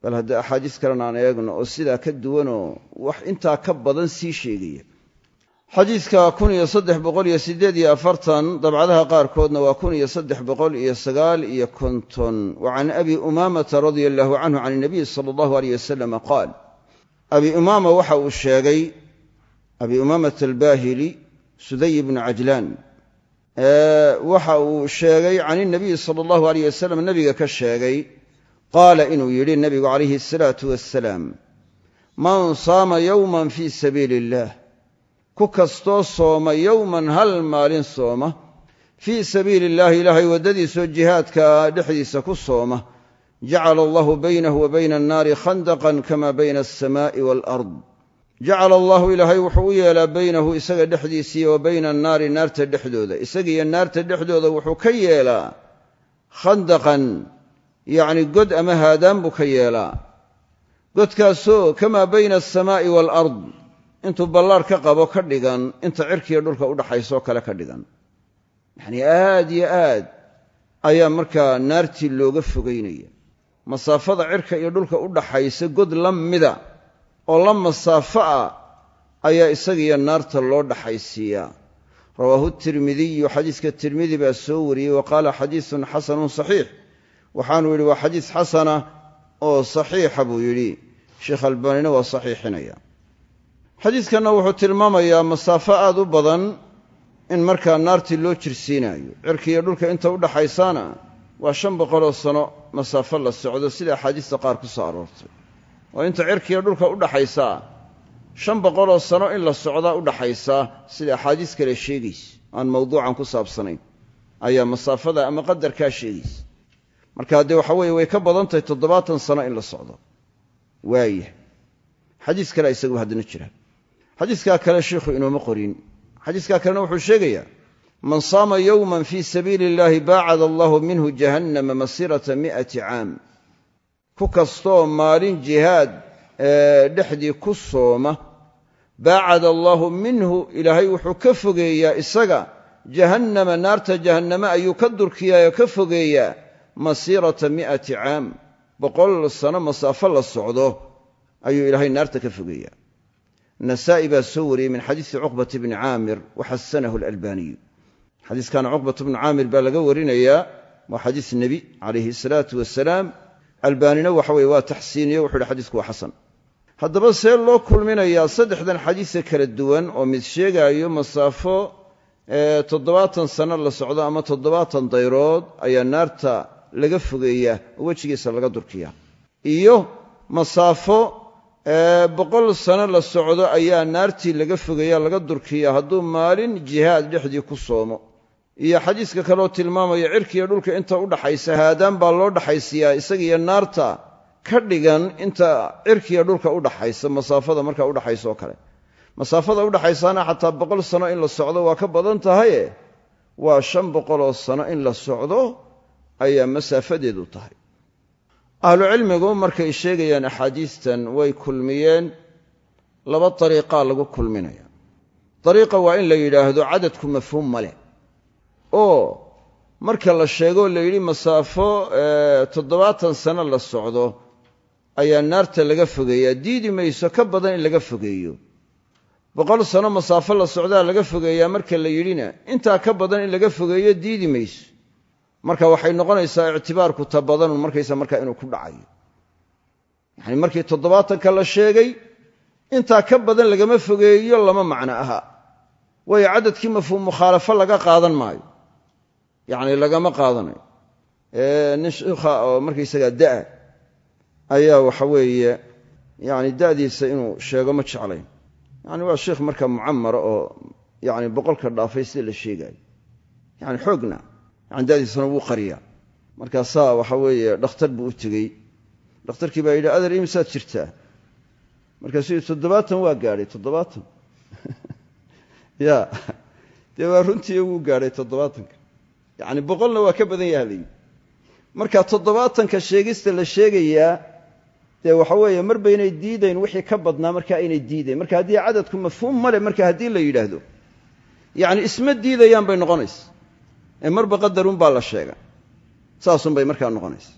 bal hadda axaadiis kalena aan eegno oo sidaa ka duwanoo wax intaa ka badan sii sheegaya. Xadiidka kun iyo saddex boqol iyo siddeed iyo afartan dabcadaha qaarkoodna waa kun iyo saddex boqol iyo sagaal iyo konton. Wa can abi umaamata radia allahu canhu can inabiy sala allahu aleyh wasalama qaal abi umaama waxa uu sheegay abi umaamata albaahili suday ibnu cajlaan waxa uu sheegay can inabiyi sala allahu aleyh wasalam nebiga ka sheegay qaala inuu yidhi nebigu calayhi asalaatu wassalaam man saama yowman fii sabiili illaah ku kastoo sooma yowman hal maalin sooma fii sabiili illaahi ilaahay waddadiisoo jihaadka dhexdiisa ku sooma. Jacala allahu baynahu wa bayna annaari khandaqan kama bayna alsamaa'i waalard jacala allahu ilaahay wuxuu u yeelaa baynahu isaga dhexdiisiiyo wa bayna annaari naarta dhexdooda. Isagiiyo naarta dhexdooda wuxuu ka yeelaa khandaqan yacni god ama haadaan buu ka yeelaa. Godkaasoo kamaa bayna alsamaa'i waalard intuu ballaar ka qabo ka dhigan inta cirkiiyo dhulka udhaxaysoo kale ka dhigan. Yacnii aad yo aad ayaa markaa naartii looga fogaynaya masaafada cirka iyo dhulka u dhaxaysa god la mida oo la masaafo ah ayaa isagiiyo naarta loo dhaxaysiiyaa rawaahu tirmidiyu xadiiska tirmidi baa soo wariyey wa qaala xadiisun xasanun saxiix waxaanuu yidhi waa xadiis xasana oo saxiixa buu yidhi. Sheekh albaanina waa saxiixinaya. Xadiidkanna wuxuu tilmaamayaa masaafo aad u badan in markaa naartii loo jirsiinaayo. Cirkiiyo dhulka inta u dhaxaysaana waa shan boqoloo sano masaafo la socdo sida axaadiista qaar ku soo aroortay. Oo inta cirkiiyo dhulka u dhaxaysaa shan boqoloo sano in la socdaa u dhaxaysaa sida axaadiis kale sheegaysa aan mawduucan ku saabsanayn. Ayaa masaafada ama qadarkaa sheegaysa marka dee waxa weeye way ka badan tahay toddobaatan sano in la socdo. Waaya xadiis kale isagu haddana jira. Xadiiskaa kale sheikhu inooma qorin. Xadiiskaa kalena wuxuu sheegayaa man saama yowman fii sabiili illaahi baacada allahu minhu jahannama masirata mi'ati caam. Ku kastoo maalin jihaad dhexdii ku sooma baacada allaahu minhu ilaahay wuxuu ka fogeeyaa isaga jahannama naarta jahanname ayuu ka durkiyaa oo ka fogeeyaa masiirata mi'ati caam boqol sano masaafo la socdo ayuu ilaahay naarta ka fogeeyaa. Nasaa'i baa soo wariyey min xadiisi cuqbata bni caamir waxasanahu alalbaaniyu xadiiskana cuqbat bnu caamir baa laga warinayaa waa xadiis nebi calayhi salaatu wasalaam albaanina waxa weye waa taxsiiniye wuxu uhi xadiisku waa xasan. Haddaba see loo kulminayaa saddexdan xadiise kala duwan oo mid sheegaayo masaafo toddobaatan sano la socdo ama toddobaatan dayrood ayaa naarta laga fogeeyaa wejigiisa laga durkiyaa iyo masaafo boqol sano la socdo ayaa naartii laga fogeeya laga durkiya hadduu maalin jihaad dhexdii ku soomo. Iyo xadiiska kaleoo tilmaamaya cirkiiyo dhulka inta u dhaxaysa haadaan baa loo dhaxaysiyaa isagiiyo naarta ka dhigan inta cirkiiyo dhulka u dhaxaysa masaafada markaa udhaxaysa oo kale. Masaafada udhaxaysaana xataa boqol sano in la socdo waa ka badan tahaye? Waa shan boqoloo sano in la socdo ayaa masaafadeedu tahay. Ahlucilmigu markay sheegayaan axaadiistan way kulmiyeen laba dariiqaa lagu kulminaya dariiqa waa in la yidhaahdo cadadku mafhuum ma leh. Oo marka la sheegoo la yidhi masaafo toddobaatan sano la socdo ayaa naarta laga fogeeyaa. Diidi mayso ka badan in laga fogeeyo. Boqol sano masaafo la socdaa laga fogeeyaa marka la yidhina intaa ka badan in laga fogeeyo diidi mayso marka waxay noqonaysaa ictibaarku ta badanun markaysa markaa inuu ku dhacayo. Yacni markii toddobaatanka la sheegay intaa ka badan lagama fogeeyo lama macno aha. Waayo cadadkii mafhuum mukhaalafo laga qaadan maayo. Yacni lagama qaadanayo. Nin shiikha oo markaysagaa da'a ayaa waxa weeye yani da'diisa inuu sheego ma jeclayn. Yani waa sheikh marka mucamara oo yani boqolka dhaafay sida la sheegaayo yani xoogna yani da'diisana wuu qariyaa. Markaasaa waxa weeye dhakhtar buu u tegey. Dhakhtarkii baa yidhi adeer imisaad jirtaa? Markaasuu yidhi toddobaatan waa gaadhay toddobaatan. Ya dee waa runtii wuu gaadhay toddobaatanka yacni boqolna waa ka badan yaha layidhi toddobaatanka sheegista la sheegayaa dee waxa weeye mar baynay diidayn wixii ka badnaa markaa aynay diidayn. Marka haddii cadadku mafhuum male marka haddii la yidhaahdo. Yacni isma diidayaan bay noqonaysa ee marba qadarun baa la sheega saasunbay markaa noqonaysa.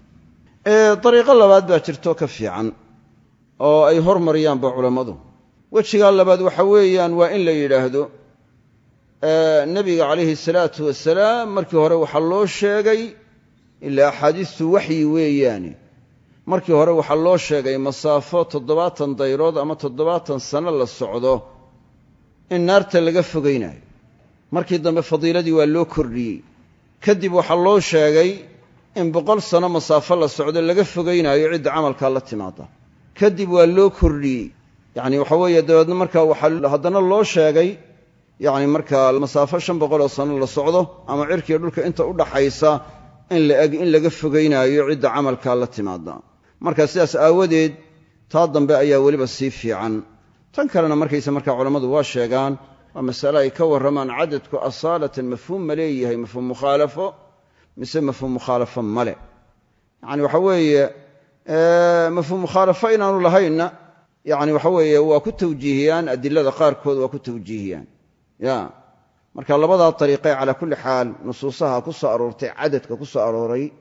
Dariiqo labaad baa jirto ka fiican oo ay hormariyaanba culammadu. Wejigaa labaad waxa weeyaan waa in la yidhaahdo nebiga calayhi salaatu wasalaam markii hore waxaa loo sheegay ilaa axaadiistu waxyi weeyaane markii hore waxaa loo sheegay masaafo toddobaatan dayrood ama toddobaatan sano la socdo in naarta laga fogaynayo markii dambe fadiiladii waa loo kordhiyey kadib waxaa loo sheegay in boqol sano masaafo la socdo laga fogaynaayo cidda camalkaa la timaada kadib waa loo kordhiyey. Yacni waxa weeye dabeedna markaa waxaa haddana loo sheegay yacni markaa masaafo shan boqoloo sano la socdo ama cirkiiyo dhulka inta u dhaxaysa in la eg in laga fogaynaayo cidda camalkaa la timaada marka sidaas aawadeed taa dambe ayaa weliba sii fiican. Tan kalena markayse markaa culammadu waa sheegaan waa masale ay ka warramaan cadadku asaalatan mafhuum ma leeyahay mafhuum mukhaalafo mise mafhuum mukhaalafo male yacani waxa weeye mafhuum mukhaalafo inaanu lahaynna yani waxa weeye waa ku tawjiihiyaan adilada qaarkood waa ku tawjiihiyaan. Ya marka labadaa dariiqee calaa kulli xaal nusuusaha ku soo aroortay cadadka ku soo arooray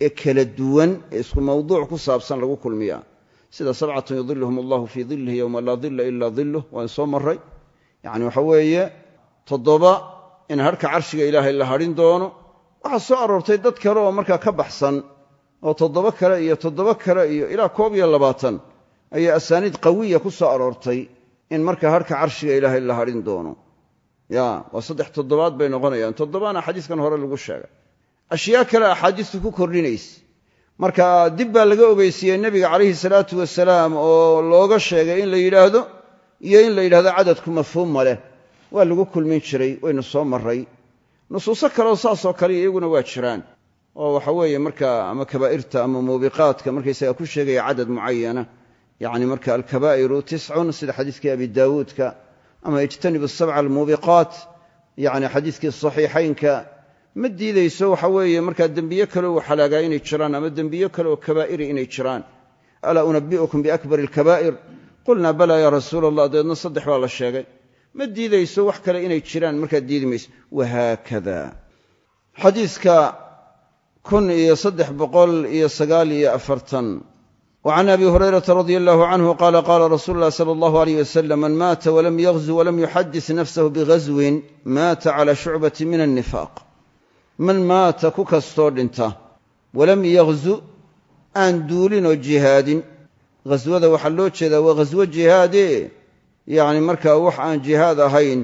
ee kala duwan ee isku mawduuc ku saabsan lagu kulmiyaa. Sida sabcatun yudiluhum allahu fii dilihi yowma laa yacni waxa weeye toddoba in harhka carshiga ilaahay la hadhin doono. Waxaa soo aroortay dad kale oo markaa ka baxsan oo toddoba kale iyo toddoba kale iyo ilaa koob iyo labaatan ayaa asaaniid qawiya ku soo aroortay in markaa harhka carshiga ilaahay la hadhin doono. Ya waa saddex toddobaad bay noqonayaan. Toddobaana xadiiskan hore lagu sheegay. Ashyaa kale axaadiistu ku kordhinaysa. Marka dib baa laga ogeysiiyey nebiga calayhi salaatu wasalaam oo looga sheegay in la yidhaahdo iyo in la yidhahdo cadadku mafhuum ma leh waa lagu kulmin jiray waynu soo maray nusuuso kaleoo saasoo kale iyaguna waa jiraan. Oo waxa weeye markaa ama kabaa'irta ama muubiqaadka markaysaga ku sheegaya cadad mucayana yacni marka alkabaa'iru tiscun sida xadiiskii abi daawuudka ama ijtanibu sabca almuubiqaat yacni xadiiskii saxiixaynka ma diidayso waxa weeye markaa dembiye kale uu xalaagaa inay jiraan ama dembiye kale oo kabaa'iri inay jiraan. Alaa unabi'ukum biakbari alkabaa'ir qulna balaa ya rasuul allah dabeedna saddex baa la sheegay. Ma diidayso wax kale inay jiraan markaad diidi mayso. Wahaakada xadiidka kun iyo saddex boqol iyo sagaal iyo afartan. Wa can abi hurayrata radia allahu canhu qaala qaala rasuulu ullahi sala allahu aleyh wasalam man maata walam yagzu walam yuxadis nafsahu bigazwin maata calaa shucbati min annifaaq. Man maata ku kastoo dhinta walam yagzu aan duulin jihaadin ghaswada waxaa loo jeedaa waa ghaswo jihaade yacni markaa wax aan jihaad ahayn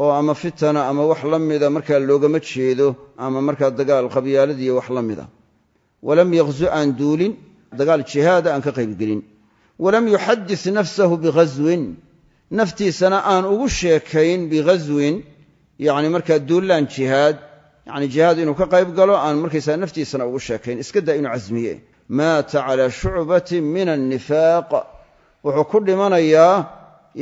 oo ama fitana ama wax la mida markaa loogama jeedo ama markaa dagaal qabyaaladiiyo wax la mida. Walam yaqzu aan duulin dagaal jihaada aan ka qaybgelin walam yuxadis nafsahu bighaswin naftiisana aan ugu sheekayn bighaswin yacni markaa duullaan jihaad yacni jihaad inuu ka qayb galo aan markaysaa naftiisana ugu sheekayn. Iska daa inuu casmiye maata calaa shucbatin min annifaaq. Wuxuu ku dhimanayaa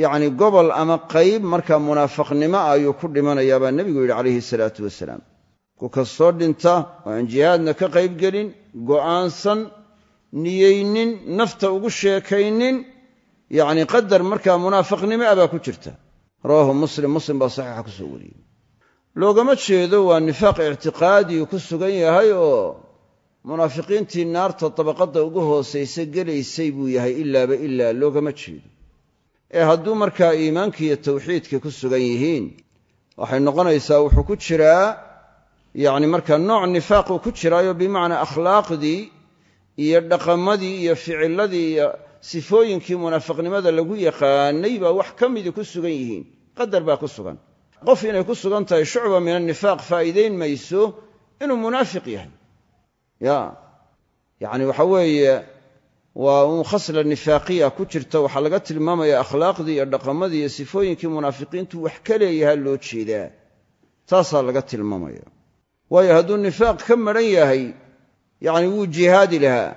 yacni gobol ama qayb markaa munaafaqnimo ayuu ku dhimanayaa baa nebigu yidhi calayhi salaatu wasalaam. Ku kastoo dhinta oo aan jihaadna ka qaybgelin go'aansan niyeynin nafta ugu sheekaynin yacni qadar markaa munaafaqnimo ah baa ku jirta. Rawaahu muslim muslim baa saxiixa ku soo wariyey. Loogama jeedo waa nifaaq ictiqaadiyu ku sugan yahay oo munaafiqiintii naarta dabaqadda ugu hoosaysa gelaysay buu yahay ilaaba ilaa loogama jeedo. Ee hadduu markaa iimaanka iyo tawxiidka ku sugan yihiin waxay noqonaysaa wuxuu ku jiraa yacni markaa nooc nifaaquu ku jiraayo bimacnaa akhlaaqdii iyo dhaqamadii iyo ficiladii iyo sifooyinkii munaafiqnimada lagu yaqaanay baa wax ka midii ku sugan yihiin. Qadar baa ku sugan. Qof inay ku sugan tahay shucba min annifaaq faa'iidayn mayso inuu munaafiq yahay ya. Yacni waxa weeye waa uun khasla nifaaqiya ku jirta. Waxaa laga tilmaamaya akhlaaqdii iyo dhaqamadii iyo sifooyinkii munaafiqiintu wax ka leeyahaa loo jeedaa. Taasaa laga tilmaamaya. Waayo hadduu nifaaq ka madhan yahay yacni wuu jihaadi lahaa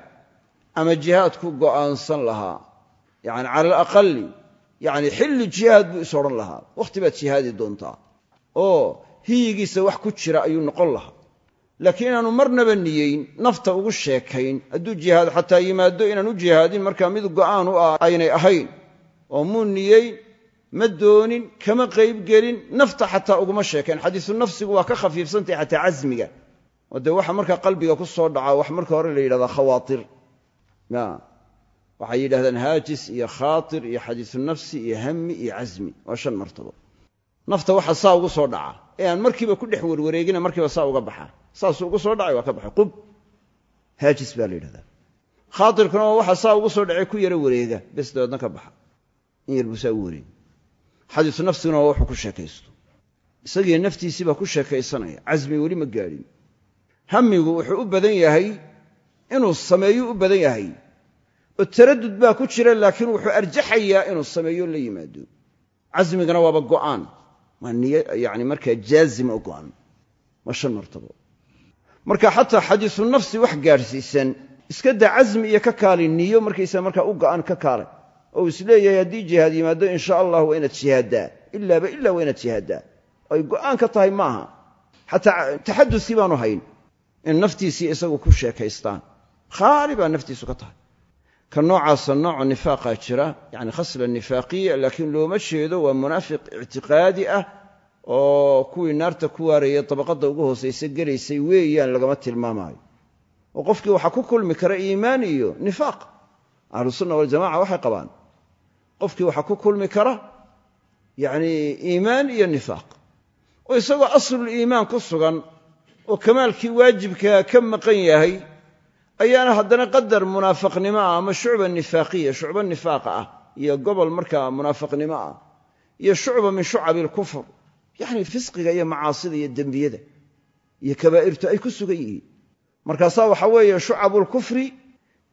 ama jihaad ku go'aansan lahaa. Yacni cala alaqali yacni xilli jihaad buu is odhan lahaa. Wakhti baad jihaadi doontaa. Oo hiyigiisa wax ku jira ayuu noqon lahaa laakiin inaanu marnaba niyeyn nafta ugu sheekayn hadduu jihaad xataa yimaado inaan u jihaadin markaa mid go'aan u ah aynay ahayn. Oo muu niyeyn ma doonin kama qaybgelin nafta xataa uguma sheekayn. Xadiisu nafsigu waa ka khafiifsantahay xataa casmiga oo waxa markaa qalbiga ku soo dhaca wax marka hore la yidhahdaa khawaatir. Waxay yidhahdaan haajis iyo khaatir iyo xadiisu nafsi iyo hami iyo casmi waa shan martabo nafta waxa saa ugu soo dhaca. Ee aan markiiba ku dhex warwareegina markiiba saa uga baxa saasuu ugu soo dhacay waa ka baxay. Qub haajis baa la yidhahdaa. Khaatirkuna waxa saa ugu soo dhacay ku yaro wareega bes dabeedna ka baxa. In yar saa u wareegi xadiisu nafsiguna waa wuxuu ku sheekaysto. Isagii naftiisii baa ku sheekaysanaya. Casmi weli ma gaadhin hamigu wuxuu u badan yahay inuu sameeyu u badan yahay. Oo taradud baa ku jira laakiin wuxuu arjaxayaa inuu sameeyo la yimaado. Casmigana waaba go'aan. Waa niy yani markaa jaazim oo go'an waa shan martabo marka xataa xadiisu nafsi wax gaadhsiisan iska daa iyo ka kaali niyo markaysa markaa u go'an ka kaalay oo is leeyahay haddii jihaad yimaado insha allah waa inaad jihaaddaa ilaaba ilaa waa inaad jihaaddaa ay go'aan ka tahay maaha xataa taxaduskii baanu hayn. In naftiisii isagu ku sheekaystaan. Khaali baa naftiisu ka tahay. Ka noocaasa nooco nifaaqaa jira yani khasla nifaaqiya laakiin looma jeedo waa munaafiq ictiqaadi ah oo kuwii naarta ku waarayay dabaqadda ugu hoosaysa gelaysay weeyaan lagama tilmaamaayo. Oo qofkii waxaa ku kulmi kara iimaan iyo nifaaq. Ahlusunna waljamaca waxay qabaan. Qofkii waxaa ku kulmi kara yani iimaan iyo nifaaq. Oo isagoo asluliimaan ku sugan oo kamaalkii waajibkaa ka maqan yahay ayaana haddana qadar munaafaqnimo ah ama shucba nifaaqiya shucba nifaaqa ah iyo gobol markaa munaafaqnimo ah iyo shucba min shucabi alkufr yacni fisqiga iyo macaasida iyo dembiyada iyo kabaa'irtu ay ku sugan yihiin. Markaasaa waxa weeye shucabulkufri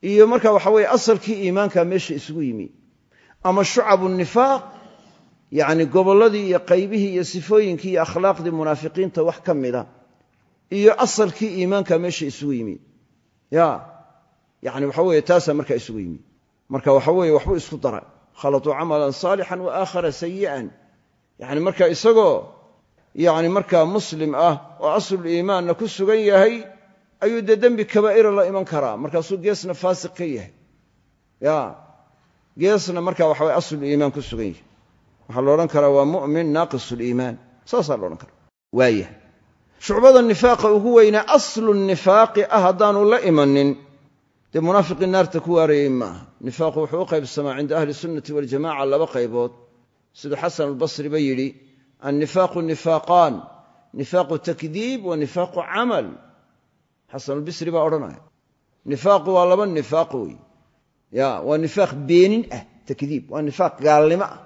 iyo marka waxa weeye asalkii iimaanka meesha isugu yimi. Ama shucabu nifaaq yacni gobolladii iyo qaybihii iyo sifooyinkii iyo akhlaaqdii munaafiqiinta wax ka mida iyo asalkii iimaanka meesha isugu yimi. Ya yani waxa weeye taasaa markaa isugu yimi. Marka waxa weeye waxbuu isku dara khalatuu camalan saalixan wa aakhara sayi'an yani marka isagoo yani markaa muslim ah oo asluliimaanna ku sugan yahay ayuu dee dembi kabaa'ira la iman karaa. Markaasuu geesna faasiq ka yahay. Ya geesna marka waxa weye asluliimaan ku sugan yahay. Waxaa la odhan karaa waa mu'min naaqisuliimaan saasaa la odhan karaa. Waaya shucbada nifaaqa ugu weynaa aslu nifaaqi ah haddaanu la imanin dee munaafiqii naarta ku waarayey maaha. Nifaaqu wuxuu u qaybsamaa cinda ahli sunnati waljamaca laba qaybood. Siduu xasan albasri ba yidhi annifaaqu nifaaqaan nifaaqu takdiib wa nifaaqu camal xasanulbisri baa odhanaya nifaaqu waa laba nifaaq wey ya waa nifaaq beenin ah takdiib waa nifaaq gaalnimo ah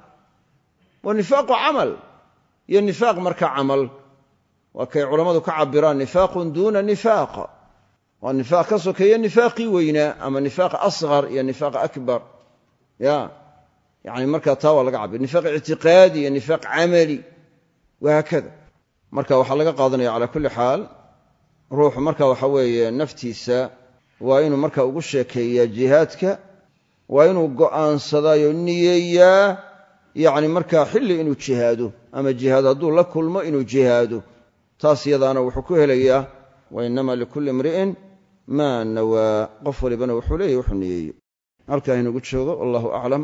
waa nifaaqu camal iyo nifaaq marka camal waa kay culammadu ka cabiraan nifaaqun duuna nifaaq waa nifaaq ka sokeeya nifaaqii weynaa ama nifaaq asghar iyo nifaaq akbar ya yacni markaa taa waa laga cabir nifaaq ictiqaadi iyo nifaaq camali wahaakada marka waxaa laga qaadanaya calaa kulli xaal ruuxu marka waxa weeye naftiisa waa inuu marka ugu sheekeeyaa jihaadka waa inuu go'aansadaayo niyeeyaa yacni markaa xilli inuu jihaado ama jihaad hadduu la kulmo inuu jihaado. Taas yadaana wuxuu ku helayaa wa innama likulli imri'in maa nawaa. Qof walibana wuxuu leeyahy wuxuu niyeeyo. Halkaa inugu joogo wallahu aclam